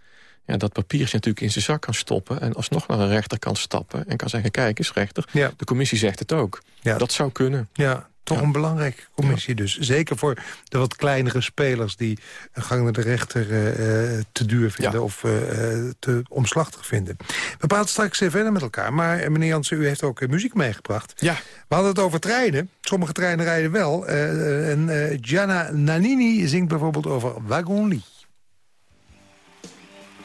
Ja, dat papiertje natuurlijk in zijn zak kan stoppen... en alsnog naar een rechter kan stappen en kan zeggen... kijk eens, rechter, ja. de commissie zegt het ook. Ja. Dat zou kunnen. Ja, toch Ja. een belangrijke commissie dus. Zeker voor de wat kleinere spelers... die een gang naar de rechter eh, eh, te duur vinden of eh, te omslachtig vinden. We praten straks verder met elkaar. Maar meneer Jansen, u heeft ook muziek meegebracht. Ja, We hadden het over treinen. Sommige treinen rijden wel. En Gianna Nannini zingt bijvoorbeeld over Wagon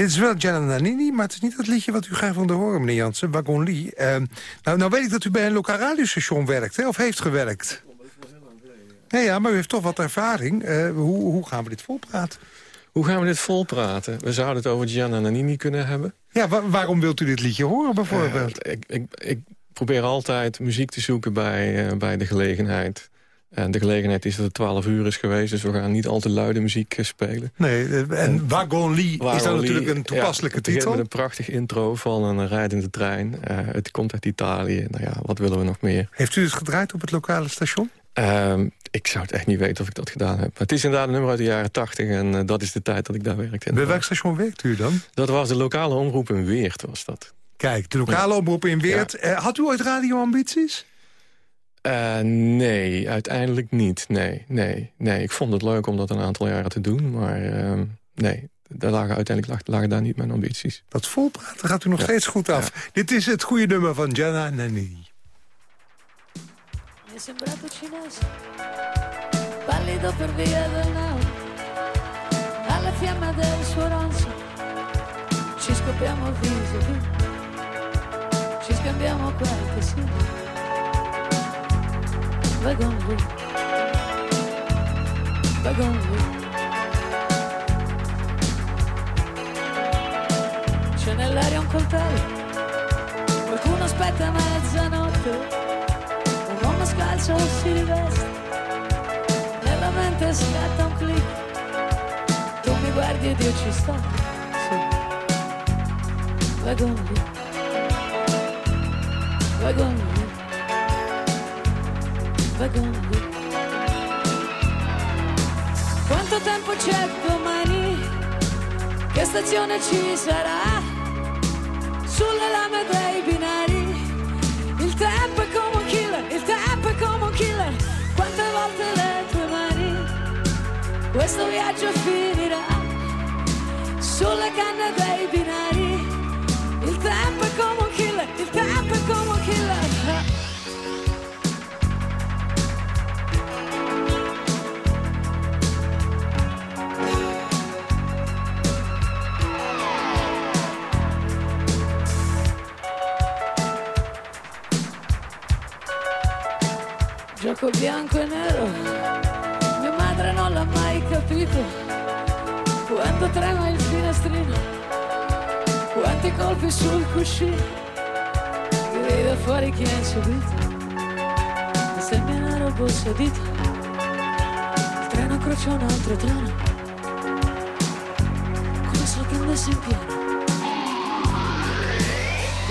Dit is wel Gianna Nannini, maar het is niet het liedje wat u graag wilde horen, meneer Jansen. Wagon Lee. Eh, nou, nou weet ik dat u bij een lokaal radiostation werkt, hè, of heeft gewerkt. Nee, ja, maar u heeft toch wat ervaring. Eh, hoe, hoe gaan we dit volpraten? hoe gaan we dit volpraten? We zouden het over Gianna Nannini kunnen hebben. Ja, wa- waarom wilt u dit liedje horen bijvoorbeeld? Eh, ik, ik, ik probeer altijd muziek te zoeken bij, eh, bij de gelegenheid. En de gelegenheid is dat het 12 uur is geweest... dus we gaan niet al te luide muziek eh, spelen. nee, eh, en Wagon Lee is dan Lee, natuurlijk een toepasselijke ja, titel. met een prachtig intro van een rijdende trein. Eh, het komt uit Italië. Nou ja, wat willen we nog meer? Heeft u het gedraaid op het lokale station? Ehm, ik zou het echt niet weten of ik dat gedaan heb. Maar het is inderdaad een nummer uit de jaren 80 en dat is de tijd dat ik daar werkte. Bij welk station werkt u dan? Dat was de lokale omroep in Weert, was dat. Kijk, de lokale omroep in Weert. Had u ooit radioambities? Eh, nee, uiteindelijk niet. Nee, nee, nee. Ik vond het leuk om dat een aantal jaren te doen, maar ehm, nee. Daar lagen, uiteindelijk lag- lagen daar niet mijn ambities. Dat volpraten gaat u nog Ja. steeds goed af. Dit is het goede nummer van Gianna Nannini. Mi è sembrato cinese Pallido per via del nao Alla fiamma del suo ronzo Ci scoppiamo il viso Ci scambiamo qualche We're gonna win. We're. C'è nell'aria un coltello. Qualcuno aspetta mezzanotte. Un uomo scalzo si riveste. Nella mente scatta un click. Tu mi guardi e io ci sto, Sì. We're gonna win. We're wagon Quanto tempo c'è domani? Che stazione ci sarà? Sulle lame dei binari. Il tempo è come un killer, il tempo è come un killer. Quante volte le tue mani? Questo viaggio finirà Sulle canne dei binari Gioco bianco e nero, mia madre non l'ha mai capito. Quando trema il finestrino, quanti colpi sul cuscino, grida fuori chi è insubito. Mi sembra nero possedito, il treno crocia un altro treno, come se lo prendesse in pieno.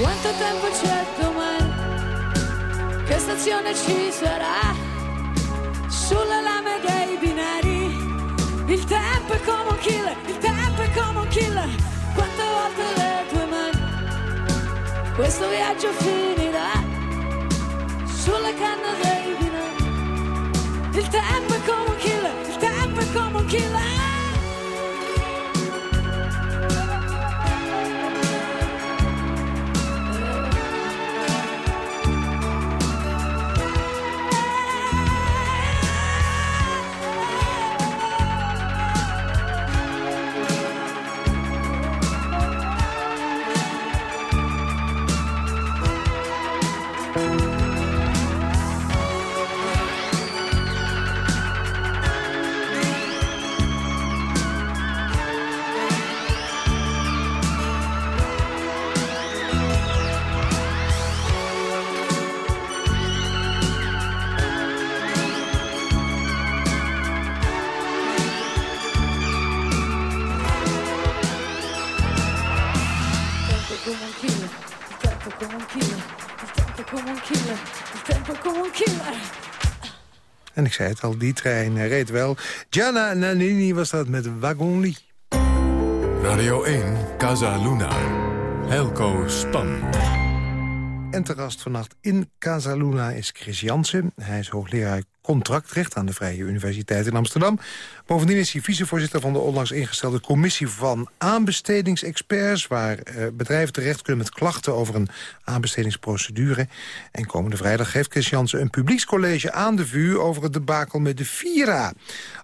Quanto tempo c'è domani? Che stazione ci sarà? Sulle lame dei binari. Il tempo è come un killer, il tempo è come un killer. Quante volte le tue mani. Questo viaggio finirà. Sulle canne dei binari. Il tempo è come un killer, il tempo è come un killer zei het al, die trein eh, reed wel. Gianna Nannini was dat met Wagonli. Radio 1, Casa Luna. Helco Span. En te gast vannacht in Casa Luna is Chris Jansen. Hij is hoogleraar contractrecht aan de Vrije Universiteit in Amsterdam. Bovendien is hij vicevoorzitter van de onlangs ingestelde commissie van aanbestedingsexperts... waar eh, bedrijven terecht kunnen met klachten over een aanbestedingsprocedure. En komende vrijdag geeft Chris Jansen een publiekscollege aan de vuur... over het debakel met de Vira.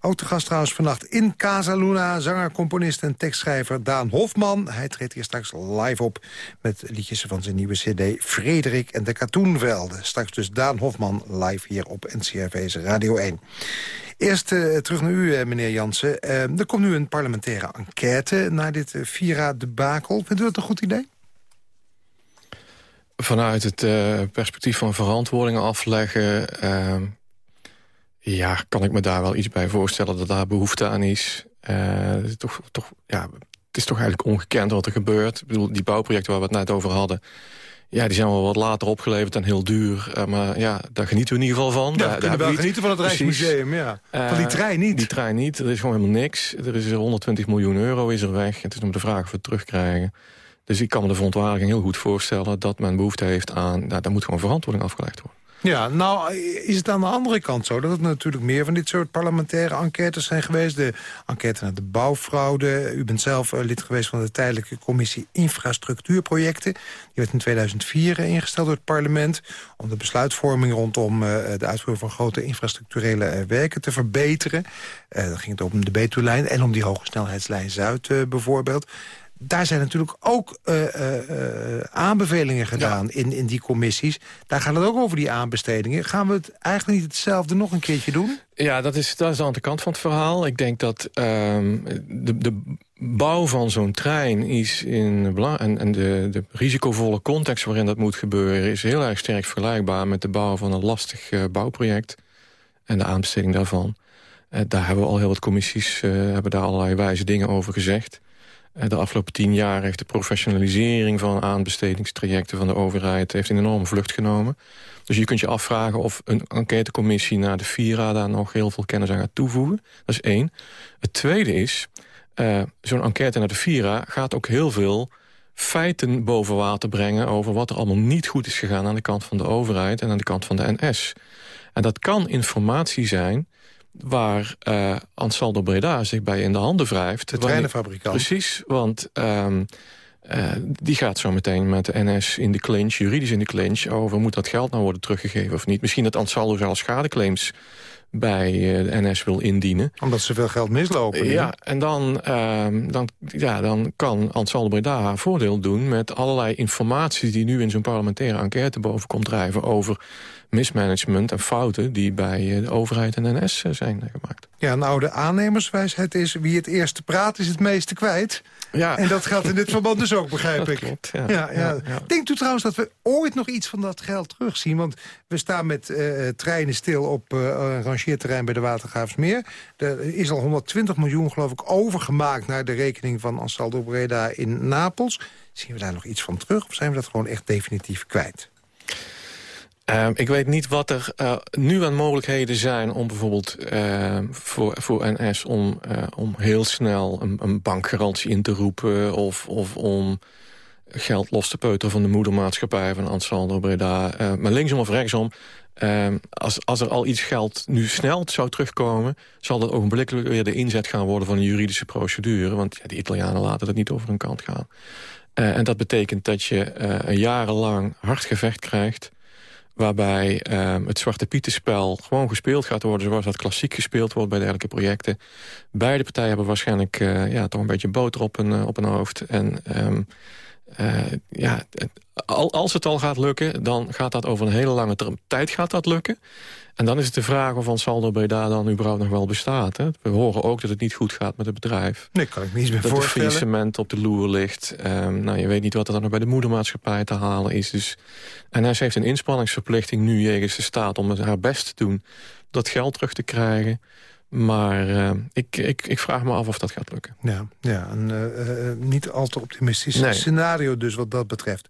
Ook te gast trouwens vannacht in Casa Luna... zanger, componist en tekstschrijver Daan Hofman. Hij treedt hier straks live op met liedjes van zijn nieuwe cd... Frederik en de Katoenvelden. Straks dus Daan Hofman live hier op NCRV's Radio 1. Eerst eh, terug naar u, eh, meneer Jansen. Eh, er komt nu een parlementaire enquête naar dit uh, Vira-debakel. Vindt u dat een goed idee? Vanuit het uh, perspectief van verantwoordingen afleggen... Ja, kan ik me daar wel iets bij voorstellen dat daar behoefte aan is. Uh, toch, toch, ja, het is toch eigenlijk ongekend wat er gebeurt. Ik bedoel, die bouwprojecten waar we het net over hadden... Ja, die zijn wel wat later opgeleverd en heel duur. Uh, maar ja, daar genieten we in ieder geval van. Ja, daar, we kunnen wel niet. genieten van het Rijksmuseum, ja. Uh, van die trein niet. Die trein niet, er is gewoon helemaal niks. Er is 120 miljoen euro is er weg. Het is om de vraag of we het terugkrijgen. Dus ik kan me de verontwaardiging heel goed voorstellen... dat men behoefte heeft aan... Nou, daar moet gewoon verantwoording afgelegd worden. Ja, nou is het aan de andere kant zo... dat het natuurlijk meer van dit soort parlementaire enquêtes zijn geweest. De enquête naar de bouwfraude. U bent zelf lid geweest van de tijdelijke commissie infrastructuurprojecten. Die werd in 2004 ingesteld door het parlement... om de besluitvorming rondom de uitvoering van grote infrastructurele werken te verbeteren. dan ging het om de Betuwlijn en om die hoge snelheidslijn Zuid bijvoorbeeld daar zijn natuurlijk ook uh, uh, aanbevelingen gedaan ja. in, in die commissies. Daar gaat het ook over die aanbestedingen. Gaan we het eigenlijk niet hetzelfde nog een keertje doen? Ja, dat is, dat is aan de kant van het verhaal. Ik denk dat um, de, de bouw van zo'n trein is in en, en de, de risicovolle context waarin dat moet gebeuren... is heel erg sterk vergelijkbaar met de bouw van een lastig uh, bouwproject... en de aanbesteding daarvan. daar hebben we al heel wat commissies hebben daar allerlei wijze dingen over gezegd. Eh, de afgelopen tien jaar heeft de professionalisering van aanbestedingstrajecten van de overheid heeft een enorme vlucht genomen. Dus je kunt je afvragen of een enquêtecommissie naar de Vira daar nog heel veel kennis aan gaat toevoegen. Dat is één. Het tweede is, uh, zo'n enquête naar de Vira gaat ook heel veel feiten boven water brengen... over wat er allemaal niet goed is gegaan aan de kant van de overheid... en aan de kant van de NS. En dat kan informatie zijn waar uh, Ansaldo Breda zich bij in de handen wrijft. De treinenfabrikant. Precies, want um, uh, die gaat zo meteen met de NS in de clinch, juridisch in de clinch... over moet dat geld nou worden teruggegeven of niet. Misschien dat Ansaldo zelfs schadeclaims bij eh, de NS wil indienen. Omdat ze veel geld mislopen. Ja, en dan, uh, dan, ja, dan kan Ansaldo Breda haar voordeel doen... met allerlei informatie die nu in zo'n parlementaire enquête boven komt drijven... over mismanagement en fouten die bij eh, de overheid en NS eh, zijn gemaakt. Ja, een oude aannemerswijsheid is... wie het eerste praat is het meeste kwijt. Ja. En dat geldt in dit verband dus ook, begrijp ik. Klopt, ja. Ja, ja. Denkt u trouwens dat we ooit nog iets van dat geld terugzien? Want we staan met uh, treinen stil op uh, een rangeerterrein bij de Watergraafsmeer. Er is al 120 miljoen, geloof ik, overgemaakt... naar de rekening van Ansaldo Breda in Napels. Zien we daar nog iets van terug of zijn we dat gewoon echt definitief kwijt? Uh, ik weet niet wat er uh, nu aan mogelijkheden zijn om bijvoorbeeld uh, voor, voor NS... om, eh, om heel snel een, een, bankgarantie in te roepen... Of, of om geld los te peuteren van de moedermaatschappij van Ansaldo Breda. maar linksom of rechtsom, ehm, als, als er al iets geld nu snel zou terugkomen... zal dat ogenblikkelijk weer de inzet gaan worden van een juridische procedure. Want ja, die Italianen laten dat niet over hun kant gaan. en dat betekent dat je jarenlang hard gevecht krijgt waarbij um, het Zwarte Pietenspel gewoon gespeeld gaat worden... zoals dat klassiek gespeeld wordt bij dergelijke projecten. Beide partijen hebben waarschijnlijk uh, ja, toch een beetje boter op hun, uh, op hun hoofd. En um, uh, ja, als het al gaat lukken, dan gaat dat over een hele lange tijd gaat dat lukken. En dan is het de vraag of Saldo Breda dan überhaupt nog wel bestaat. Hè? We horen ook dat het niet goed gaat met het bedrijf. Nee, kan ik me niet meer voorstellen. Dat er cement op de loer ligt. Um, nou, je weet niet wat er dan nog bij de moedermaatschappij te halen is. Dus, en hij heeft een inspanningsverplichting nu jegens de staat... om haar best te doen dat geld terug te krijgen. Maar uh, ik, ik, ik vraag me af of dat gaat lukken. Ja, ja een uh, uh, niet al te optimistisch nee. scenario dus wat dat betreft.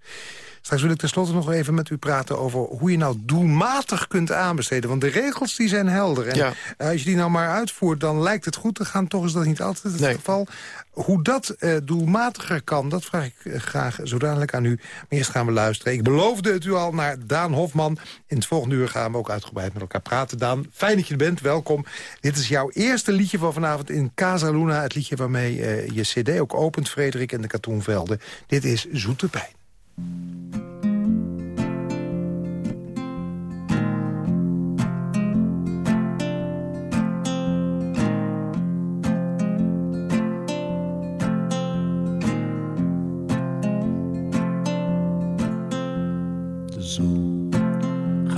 Straks wil ik tenslotte nog even met u praten over hoe je nou doelmatig kunt aanbesteden. Want de regels die zijn helder. En ja. als je die nou maar uitvoert, dan lijkt het goed te gaan. Toch is dat niet altijd het nee. geval. Hoe dat uh, doelmatiger kan, dat vraag ik uh, graag zo dadelijk aan u. Maar eerst gaan we luisteren. Ik beloofde het u al naar Daan Hofman. In het volgende uur gaan we ook uitgebreid met elkaar praten. Daan, fijn dat je er bent. Welkom. Dit is jouw eerste liedje van vanavond in Casa Luna. Het liedje waarmee uh, je cd ook opent, Frederik en de Katoenvelden. Dit is Zoete Pijn.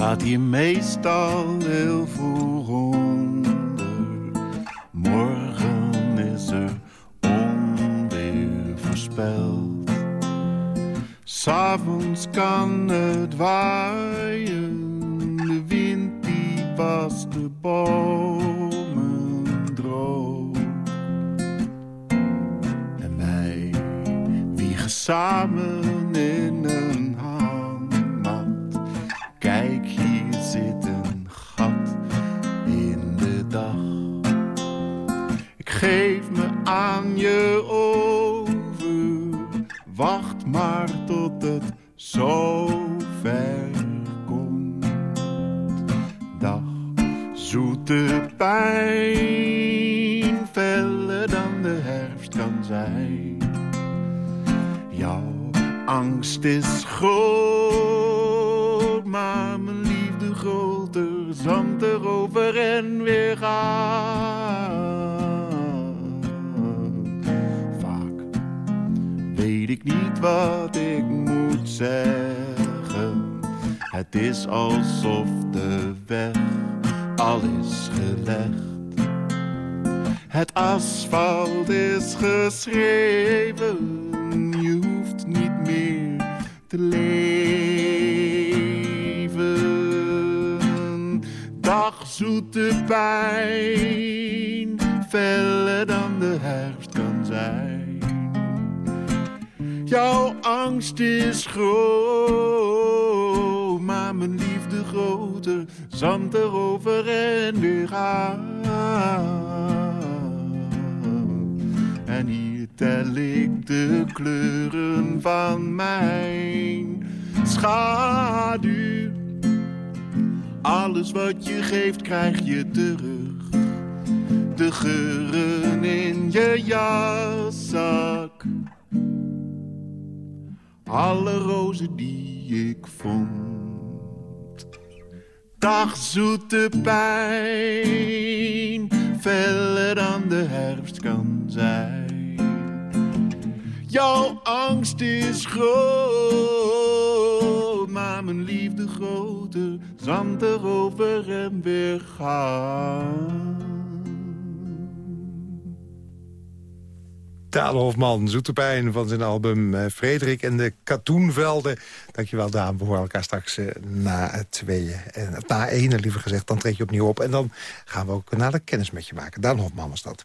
Gaat hier meestal heel vroeg. Morgen is er onweer voorspeld. S'avonds kan het waaien, de wind die was de bomen droog. En wij wiegen samen in zo ver komt. Dag, zoete pijn, feller dan de herfst kan zijn. Jouw angst is groot, maar mijn liefde groter, zand erover en weer gaan. Vaak weet ik niet wat ik zeggen. Het is alsof de weg al is gelegd. Het asfalt is geschreven, je hoeft niet meer te leven. Dag zoete pijn, feller dan de herfst kan zijn. Jouw angst is groot, maar mijn liefde groter. Zand erover en weer aan. En hier tel ik de kleuren van mijn schaduw. Alles wat je geeft krijg je terug. De geuren in je jaszak. Alle rozen die ik vond. Dag zoete pijn, feller dan de herfst kan zijn. Jouw angst is groot, maar mijn liefde groter. Zand erover en weer gaan. Daan Hofman, Zoete Pijn van zijn album uh, Frederik en de Katoenvelden. Dankjewel Daan, we horen elkaar straks uh, na tweeën. En, na ene liever gezegd, dan treed je opnieuw op. En dan gaan we ook naar de kennis met je maken. Daan Hofman was dat.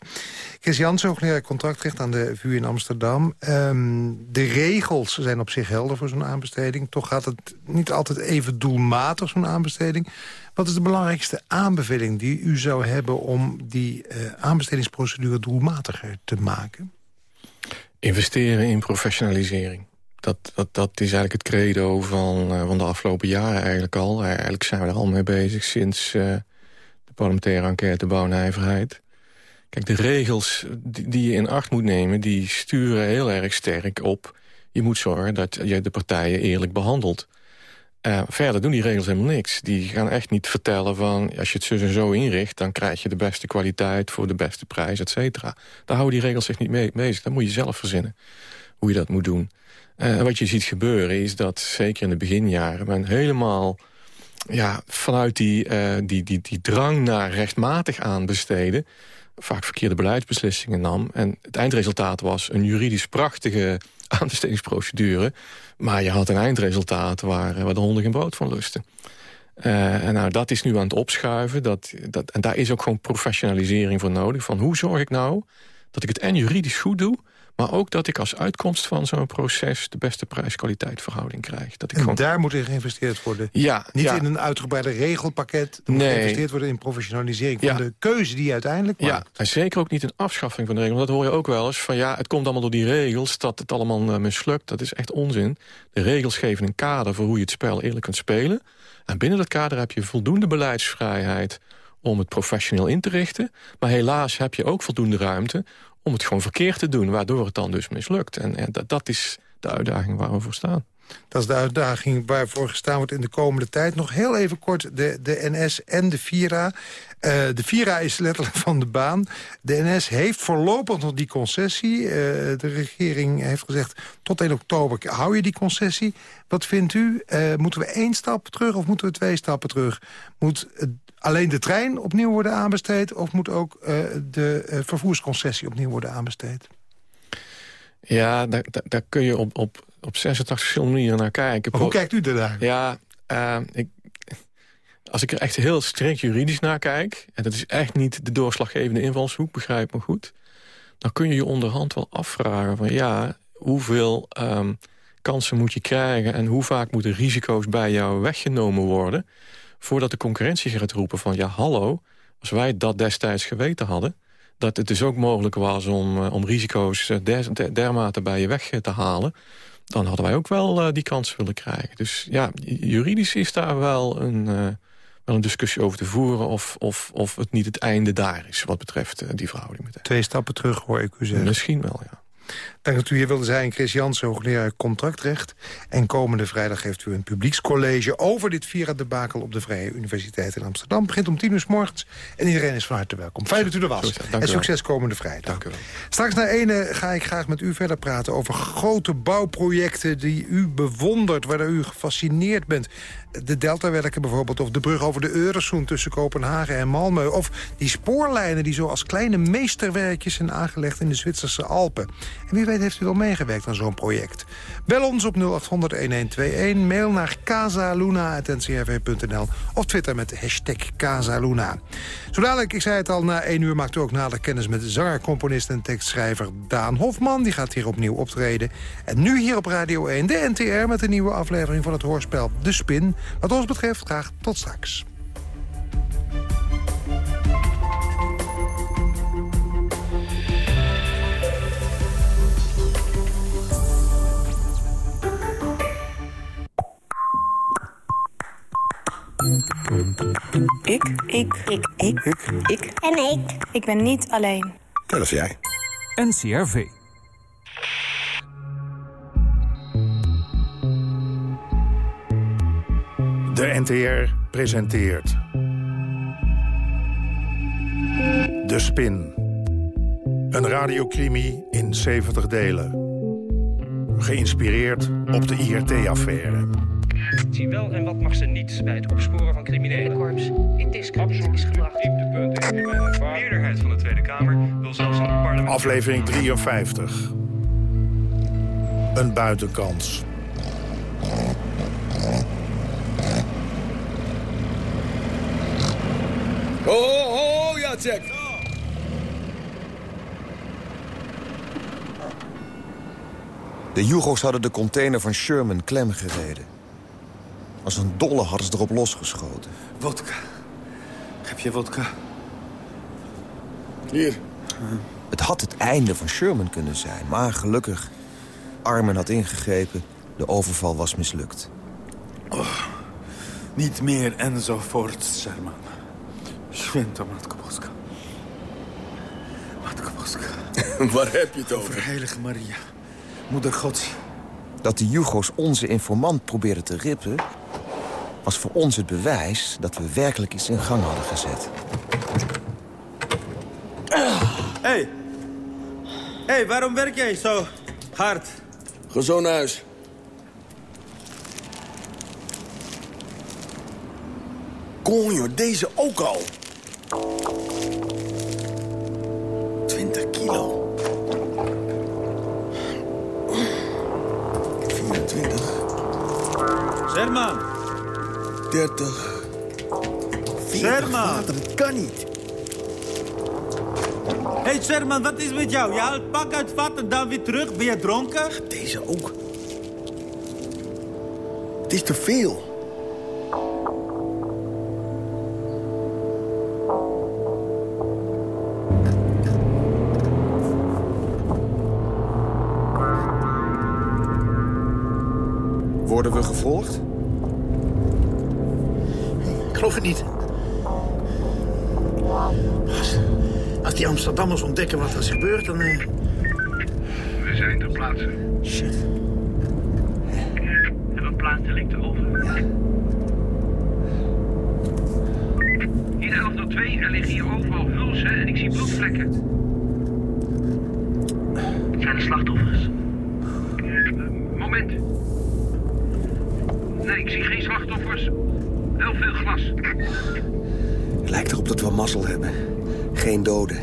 Chris Jansen, hoogleraar contractrecht aan de VU in Amsterdam. Um, de regels zijn op zich helder voor zo'n aanbesteding. Toch gaat het niet altijd even doelmatig, zo'n aanbesteding. Wat is de belangrijkste aanbeveling die u zou hebben... om die uh, aanbestedingsprocedure doelmatiger te maken? Investeren in professionalisering. Dat, dat, dat is eigenlijk het credo van, uh, van de afgelopen jaren eigenlijk al. Eigenlijk zijn we er al mee bezig sinds uh, de parlementaire enquête bouwnijverheid. Kijk, de regels die, die, je in acht moet nemen... die sturen heel erg sterk op... je moet zorgen dat je de partijen eerlijk behandelt. Uh, verder doen die regels helemaal niks. Die gaan echt niet vertellen van... als je het zo en zo inricht... dan krijg je de beste kwaliteit voor de beste prijs, et cetera. Daar houden die regels zich niet mee bezig. Dat moet je zelf verzinnen, hoe je dat moet doen. Uh, wat je ziet gebeuren is dat, zeker in de beginjaren... men helemaal ja, vanuit die, uh, die, die, die drang naar rechtmatig aanbesteden... vaak verkeerde beleidsbeslissingen nam. En het eindresultaat was een juridisch prachtige aanbestedingsprocedure... Maar je had een eindresultaat waar, waar de honden geen brood van lusten. Uh, en nou, dat is nu aan het opschuiven. Dat, dat, en daar is ook gewoon professionalisering voor nodig. Van hoe zorg ik nou dat ik het en juridisch goed doe... maar ook dat ik als uitkomst van zo'n proces... de beste prijs-kwaliteit verhouding krijg. Dat ik en gewoon... daar moet in geïnvesteerd worden? Ja. Niet ja. in een uitgebreide regelpakket. Er moet Nee. geïnvesteerd worden in professionalisering van Ja. de keuze die je uiteindelijk Ja, maakt. en zeker ook niet een afschaffing van de regels. Want Dat hoor je ook wel eens van ja, het komt allemaal door die regels... dat het allemaal eh, mislukt. Dat is echt onzin. De regels geven een kader voor hoe je het spel eerlijk kunt spelen. En binnen dat kader heb je voldoende beleidsvrijheid... om het professioneel in te richten. Maar helaas heb je ook voldoende ruimte om het gewoon verkeerd te doen... waardoor het dan dus mislukt. En, en dat, dat is de uitdaging waar we voor staan. Dat is de uitdaging waarvoor gestaan wordt in de komende tijd. Nog heel even kort de, de NS en de Vira. Eh, de Vira is letterlijk van de baan. De NS heeft voorlopig nog die concessie. Eh, de regering heeft gezegd tot 1 oktober hou je die concessie. Wat vindt u? Eh, moeten we één stap terug of moeten we twee stappen terug? Moet eh, alleen de trein opnieuw worden aanbesteed... of moet ook eh, de eh, vervoersconcessie opnieuw worden aanbesteed? Ja, daar, daar, kun je op, op, op 86 verschillende manieren naar kijken. Maar hoe kijkt u ernaar? Ja, eh, ik, als ik er echt heel strikt juridisch naar kijk... en dat is echt niet de doorslaggevende invalshoek, begrijp me goed... dan kun je je onderhand wel afvragen van ja, hoeveel ehm, kansen moet je krijgen... en hoe vaak moeten risico's bij jou weggenomen worden... voordat de concurrentie gaat roepen van ja, hallo... als wij dat destijds geweten hadden... dat het dus ook mogelijk was om, eh, om risico's eh, der- der- dermate bij je weg te halen dan hadden wij ook wel eh, die kans willen krijgen. Dus ja, juridisch is daar wel een, eh, wel een discussie over te voeren... Of, of, of het niet het einde daar is wat betreft eh, die verhouding Twee stappen terug, hoor ik u zeggen. Misschien wel, ja. Dank dat u hier wilde zijn, Chris Jansen, hoogleraar contractrecht. En komende vrijdag geeft u een publiekscollege over dit Vira-debakel op de Vrije Universiteit in Amsterdam. Begint om tien uur s morgens en iedereen is van harte welkom. Fijn dat u er was. En succes komende vrijdag. Dank u wel. Straks na ene ga ik graag met u verder praten over grote bouwprojecten die u bewondert, waar u gefascineerd bent. De Deltawerken bijvoorbeeld, of de brug over de Euresund tussen Kopenhagen en Malmö. Of die spoorlijnen die zo als kleine meesterwerkjes zijn aangelegd in de Zwitserse Alpen. En wie weet heeft u wel meegewerkt aan zo'n project. Bel ons op 0800-1121, mail naar casaluna.ncrv.nl of twitter met hashtag Casaluna. Ik zei het al, na één uur maakt u ook nader kennis met zanger, componist en tekstschrijver Daan Hofman. Die gaat hier opnieuw optreden. En nu hier op Radio 1 de NTR met een nieuwe aflevering van het hoorspel De Spin. Wat ons betreft graag tot straks. Ik. Ik. Ik. Ik. Ik. En ik. Ik ben niet alleen. Dat is jij. NCRV. NTR presenteert... De Spin. Een radiocrimi in 70 delen. Geïnspireerd op de IRT-affaire. Zie wel en wat mag ze niet bij het opsporen van criminelen. Korps in discrediet is gebracht. De meerderheid van de Tweede Kamer wil zelfs een parlement... Aflevering 53. Een buitenkans. Ho, ho, ho, Jacek. De Jugo's hadden de container van Sherman klem gereden. Als een dolle hadden ze erop losgeschoten. Wodka. Heb je wodka? Hier. Het had het einde van Sherman kunnen zijn, maar gelukkig... Armen had ingegrepen, de overval was mislukt. Oh, niet meer enzovoort, Sherman. Święta Matko Boska. Matko Boska. Waar heb je het over? Heilige Maria, moeder Gods. Dat de Jugo's onze informant probeerden te rippen... was voor ons het bewijs dat we werkelijk iets in gang hadden gezet. Hé, hey. hey, waarom werk jij zo hard? Ga zo naar huis. Konjo, deze ook al. 20 kilo. 24. Sherman. 30. Sherman. Dat kan niet. Hé hey Sherman, wat is met jou? Je haalt pak uit vat en dan weer terug. Ben je dronken? Deze ook. Het is te veel. Niet. Als, als die Amsterdammers ontdekken wat er is gebeurd, dan... eh, We zijn ter plaatse. Shit. Hebben we plaatsdelict over? Hier 1102, er liggen hier overal hulsen en ik zie bloedvlekken. Zijn er slachtoffers? Eh, moment. Nee, ik zie geen slachtoffers. Veel glas. Het lijkt erop dat we mazzel hebben. Geen doden.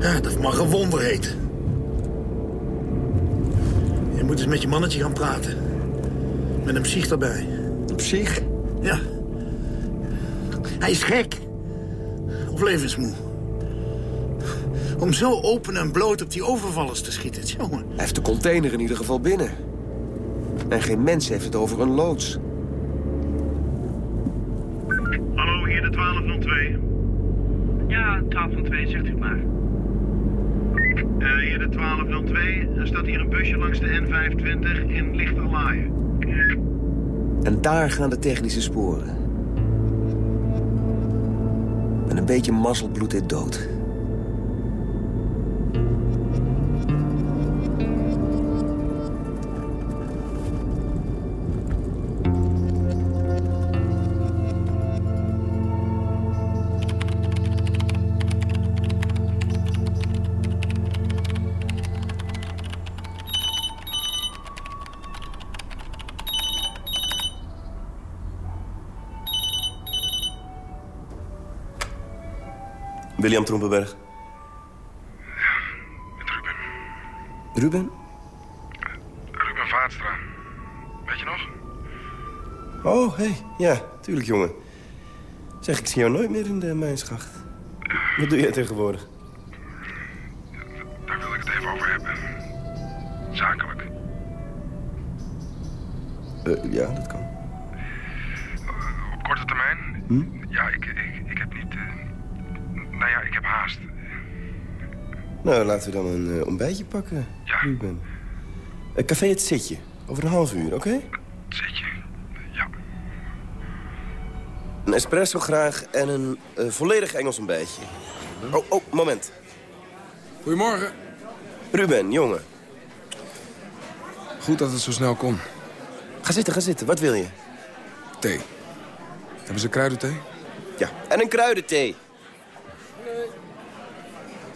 Ja, dat mag een wonder heten. Je moet eens met je mannetje gaan praten. Met een psych erbij. Een psych? Ja. Hij is gek. Of levensmoe. Om zo open en bloot op die overvallers te schieten, jongen. Hij heeft de container in ieder geval binnen. En geen mens heeft het over een loods. Hallo, hier de 1202. Ja, 1202, zegt u maar. Eh, hier de 1202. Er staat hier een busje langs de N25 in Lichterlaaien. En daar gaan de technische sporen. Met een beetje mazzel bloedt dit dood. William Trompenberg. Ruben? Ruben Vaatstra. Weet je nog? Oh, hé. Hey. Ja, tuurlijk, jongen. Zeg, ik zie jou nooit meer in de mijnschacht. Wat doe jij tegenwoordig? Daar wil ik het even over hebben. Zakelijk. Uh, ja, dat kan. Nou, laten we dan een uh, ontbijtje pakken, ja. Ruben. Uh, café Het Zitje. Over een half uur, oké? Okay? Het Zitje, ja. Een espresso graag en een uh, volledig Engels ontbijtje. Oh, oh, moment. Goedemorgen. Ruben, jongen. Goed dat het zo snel kon. Ga zitten, ga zitten. Wat wil je? Thee. Hebben ze kruidenthee? Ja, en een kruidenthee.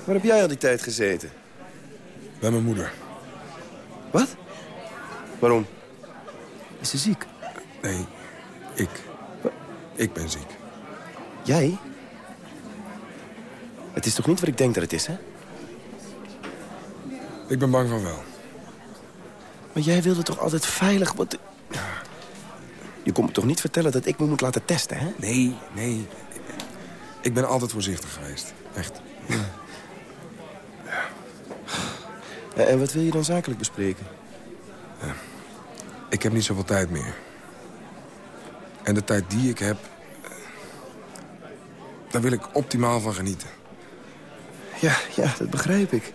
Waar heb jij al die tijd gezeten? Bij mijn moeder. Wat? Waarom? Is ze ziek? Nee, ik. Ik ben ziek. Jij? Het is toch niet wat ik denk dat het is, hè? Ik ben bang van wel. Maar jij wilde toch altijd veilig... Wat... Je komt me toch niet vertellen dat ik me moet laten testen, hè? Nee, nee. Ik ben altijd voorzichtig geweest. Echt. Ja. En wat wil je dan zakelijk bespreken? Ja. Ik heb niet zoveel tijd meer. En de tijd die ik heb... daar wil ik optimaal van genieten. Ja, ja, dat begrijp ik.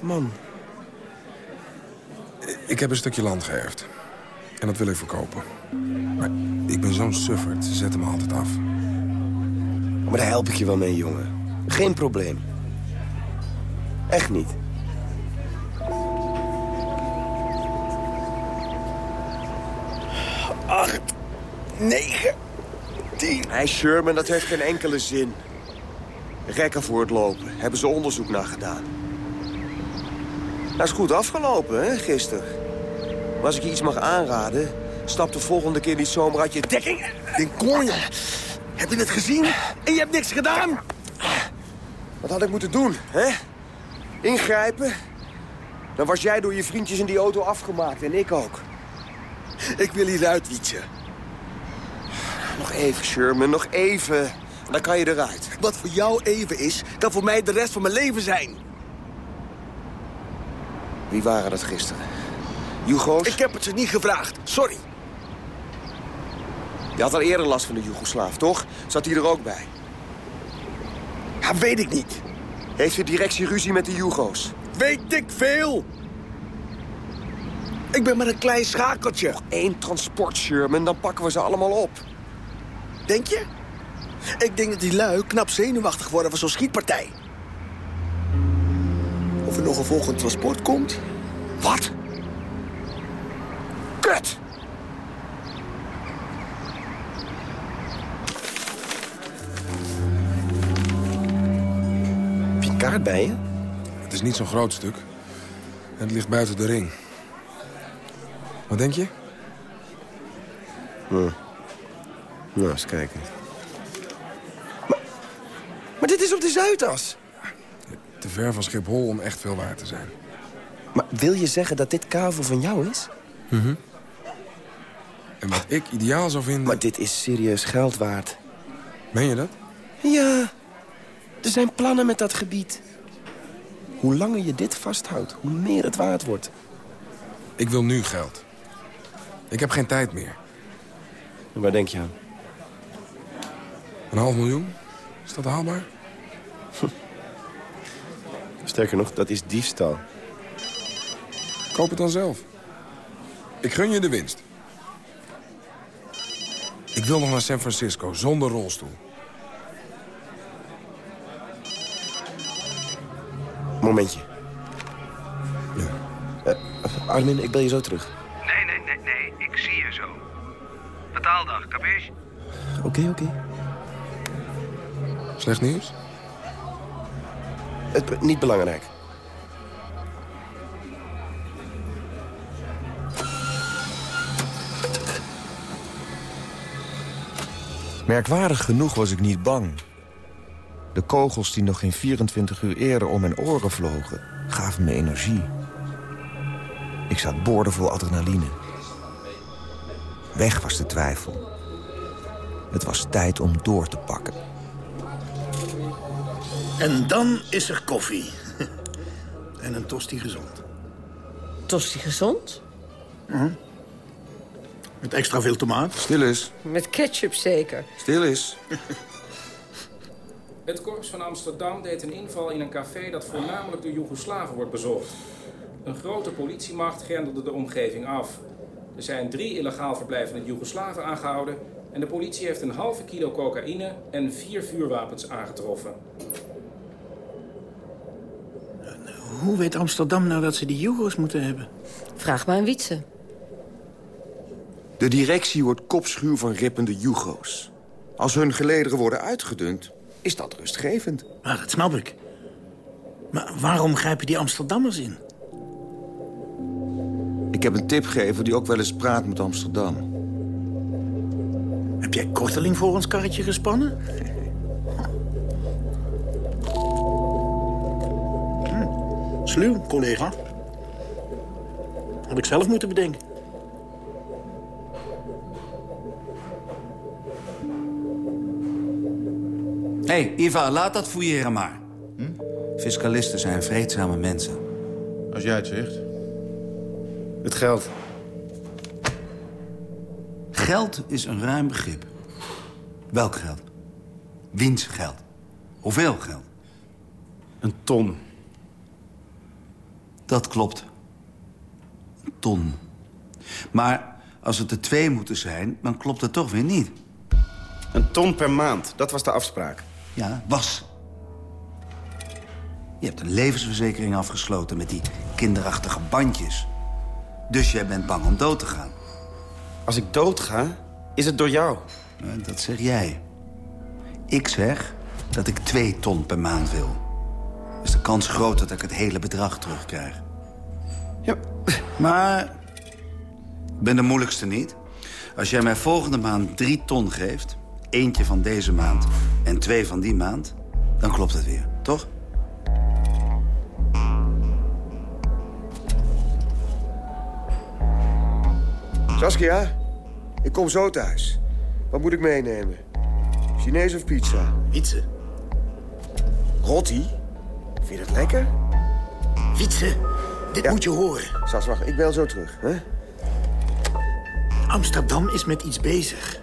Man. Ik heb een stukje land geërfd. En dat wil ik verkopen. Maar ik ben zo'n sufferd. Ze zetten me altijd af. Maar daar help ik je wel mee, jongen. Geen probleem. Echt niet. Acht, negen, tien. Hé, Sherman, dat heeft geen enkele zin. Rekken voor het lopen. Hebben ze onderzoek naar gedaan. Dat is goed afgelopen, hè, gisteren. Maar als ik je iets mag aanraden... stap de volgende keer niet zomaar uit je dekking. Je. Heb je het gezien? En je hebt niks gedaan? Wat had ik moeten doen, hè? Ingrijpen? Dan was jij door je vriendjes in die auto afgemaakt en ik ook. Ik wil hieruit, Wietje. Nog even, Sherman, nog even. Dan kan je eruit. Wat voor jou even is, kan voor mij de rest van mijn leven zijn. Wie waren dat gisteren? Jugo's? Ik heb het ze niet gevraagd, sorry. Je had al eerder last van de Joegoslaaf, toch? Zat hij er ook bij? Ja, weet ik niet. Heeft de directie ruzie met de Jugo's? Weet ik veel! Ik ben maar een klein schakeltje. Nog één transport, Sherman, dan pakken we ze allemaal op. Denk je? Ik denk dat die lui knap zenuwachtig worden van zo'n schietpartij. Of er nog een volgend transport komt? Wat? Kut! Heb je een kaart bij je? Het is niet zo'n groot stuk. En het ligt buiten de ring. Wat denk je? Hm. Nou, eens kijken. Maar, maar dit is op de Zuidas. Te ver van Schiphol om echt veel waard te zijn. Maar wil je zeggen dat dit kavel van jou is? Mhm. En wat ik ideaal zou vinden... Maar dit is serieus geld waard. Meen je dat? Ja. Er zijn plannen met dat gebied. Hoe langer je dit vasthoudt, hoe meer het waard wordt. Ik wil nu geld. Ik heb geen tijd meer. En waar denk je aan? Een half miljoen? Is dat haalbaar? Sterker nog, dat is diefstal. Koop het dan zelf. Ik gun je de winst. Ik wil nog naar San Francisco, zonder rolstoel. Momentje. Ja. Uh, Armin, ik bel je zo terug. Capiche? Oké, okay, oké. Okay. Slecht nieuws? Het, niet belangrijk. Merkwaardig genoeg was ik niet bang. De kogels die nog geen 24 uur eerder om mijn oren vlogen, gaven me energie. Ik zat boordevol adrenaline. Weg was de twijfel. Het was tijd om door te pakken. En dan is er koffie. en een tosti gezond. Tosti gezond? Mhm. Met extra veel tomaat. Stil is. Met ketchup zeker. Stil is. Het korps van Amsterdam deed een inval in een café dat voornamelijk door Joegoslaven wordt bezocht. Een grote politiemacht grendelde de omgeving af. Er zijn drie illegaal verblijvende Joegoslaven aangehouden... en de politie heeft een halve kilo cocaïne en vier vuurwapens aangetroffen. Hoe weet Amsterdam nou dat ze die Jugo's moeten hebben? Vraag maar aan Wietse. De directie wordt kopschuw van rippende Jugo's. Als hun gelederen worden uitgedund, is dat rustgevend. Ah, dat snap ik. Maar waarom grijpen die Amsterdammers in? Ik heb een tipgever die ook wel eens praat met Amsterdam. Heb jij korteling voor ons karretje gespannen? Hm, Sluw, collega. Had ik zelf moeten bedenken. Hé, hey, Iva, laat dat fouilleren maar. Hm? Fiscalisten zijn vreedzame mensen. Als jij het zegt. Het geld. Geld is een ruim begrip. Welk geld? Wiens geld? Hoeveel geld? Een ton. Dat klopt. Een ton. Maar als het er twee moeten zijn, dan klopt het toch weer niet. Een ton per maand, dat was de afspraak. Ja, was. Je hebt een levensverzekering afgesloten met die kinderachtige bandjes. Dus jij bent bang om dood te gaan. Als ik dood ga, is het door jou. Dat zeg jij. Ik zeg dat ik twee ton per maand wil. Is de kans groot dat ik het hele bedrag terugkrijg. Ja. Maar ik ben de moeilijkste niet. Als jij mij volgende maand drie ton geeft... eentje van deze maand en twee van die maand... dan klopt het weer, toch? Saskia, ik kom zo thuis. Wat moet ik meenemen? Chinees of pizza? Wietse. Rotti? Vind je dat lekker? Wietse, dit moet je horen. Sas, wacht, ik bel zo terug. Hè? Amsterdam is met iets bezig.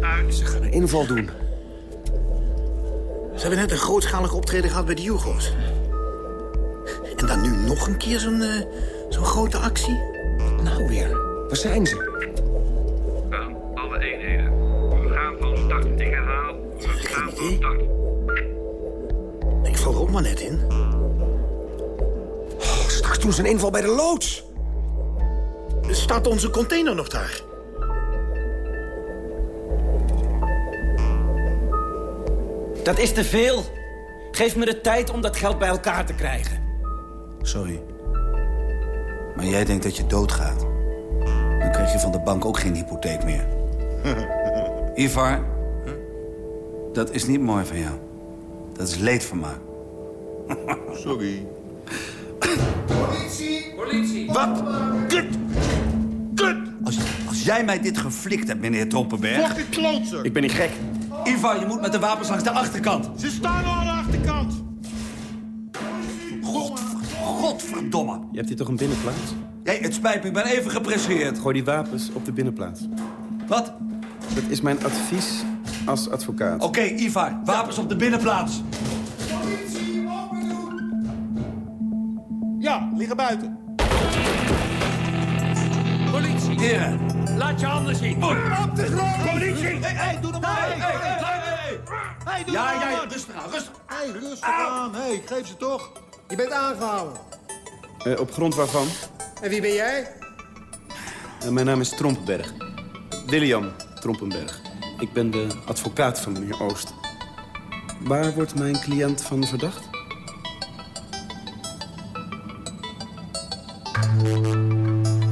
Uit. Ze gaan een inval doen. Ze hebben net een grootschalig optreden gehad bij de Jugo's. En dan nu nog een keer zo'n eh, zo'n grote actie? Nou weer, waar zijn ze? Aan alle eenheden. We gaan van start. Ik herhaal, we gaan van start. Ik val er ook maar net in. Oh, straks doen ze een inval bij de loods. Staat onze container nog daar? Dat is te veel. Geef me de tijd om dat geld bij elkaar te krijgen. Sorry. Maar jij denkt dat je doodgaat. Dan krijg je van de bank ook geen hypotheek meer. Ivar, dat is niet mooi van jou. Dat is leedvermaak. Sorry. Politie! Wat? Kut! Kut! Als, als jij mij dit geflikt hebt, meneer Trompenberg... Fucking klootzak! Ik ben niet gek. Ivar, je moet met de wapens langs de achterkant. Ze staan al aan de achterkant! God, godverdomme. Je hebt hier toch een binnenplaats? Hey, het spijt me, ik ben even gepresseerd. Gooi die wapens op de binnenplaats. Wat? Dat is mijn advies als advocaat. Oké, Ivar, wapens op de binnenplaats. Ja, liggen buiten. Politie! Heren, Laat je handen zien. Op de grond! Politie! Hé, hé, doe hem maar. Hey, Hé, hé, hey, hé. Hey, doe Ja, hem ja, rustig aan, rustig. Hey, rustig aan. Hey, geef ze toch. Je bent aangehouden. Eh, op grond waarvan? En wie ben jij? Eh, mijn naam is Trompenberg. William Trompenberg. Ik ben de advocaat van meneer Oost. Waar wordt mijn cliënt van verdacht?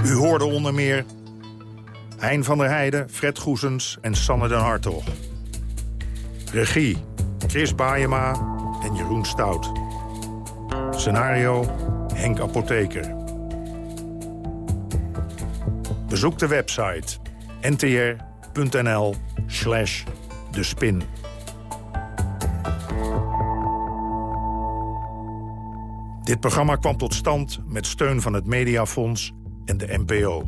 U hoorde onder meer Hein van der Heijden, Fred Goesens en Sanne den Hartog. Regie, Chris Baayema en Jeroen Stout. Scenario, Henk Apotheker. Bezoek de website ntr.nl slash de spin. Dit programma kwam tot stand met steun van het Mediafonds en de NPO.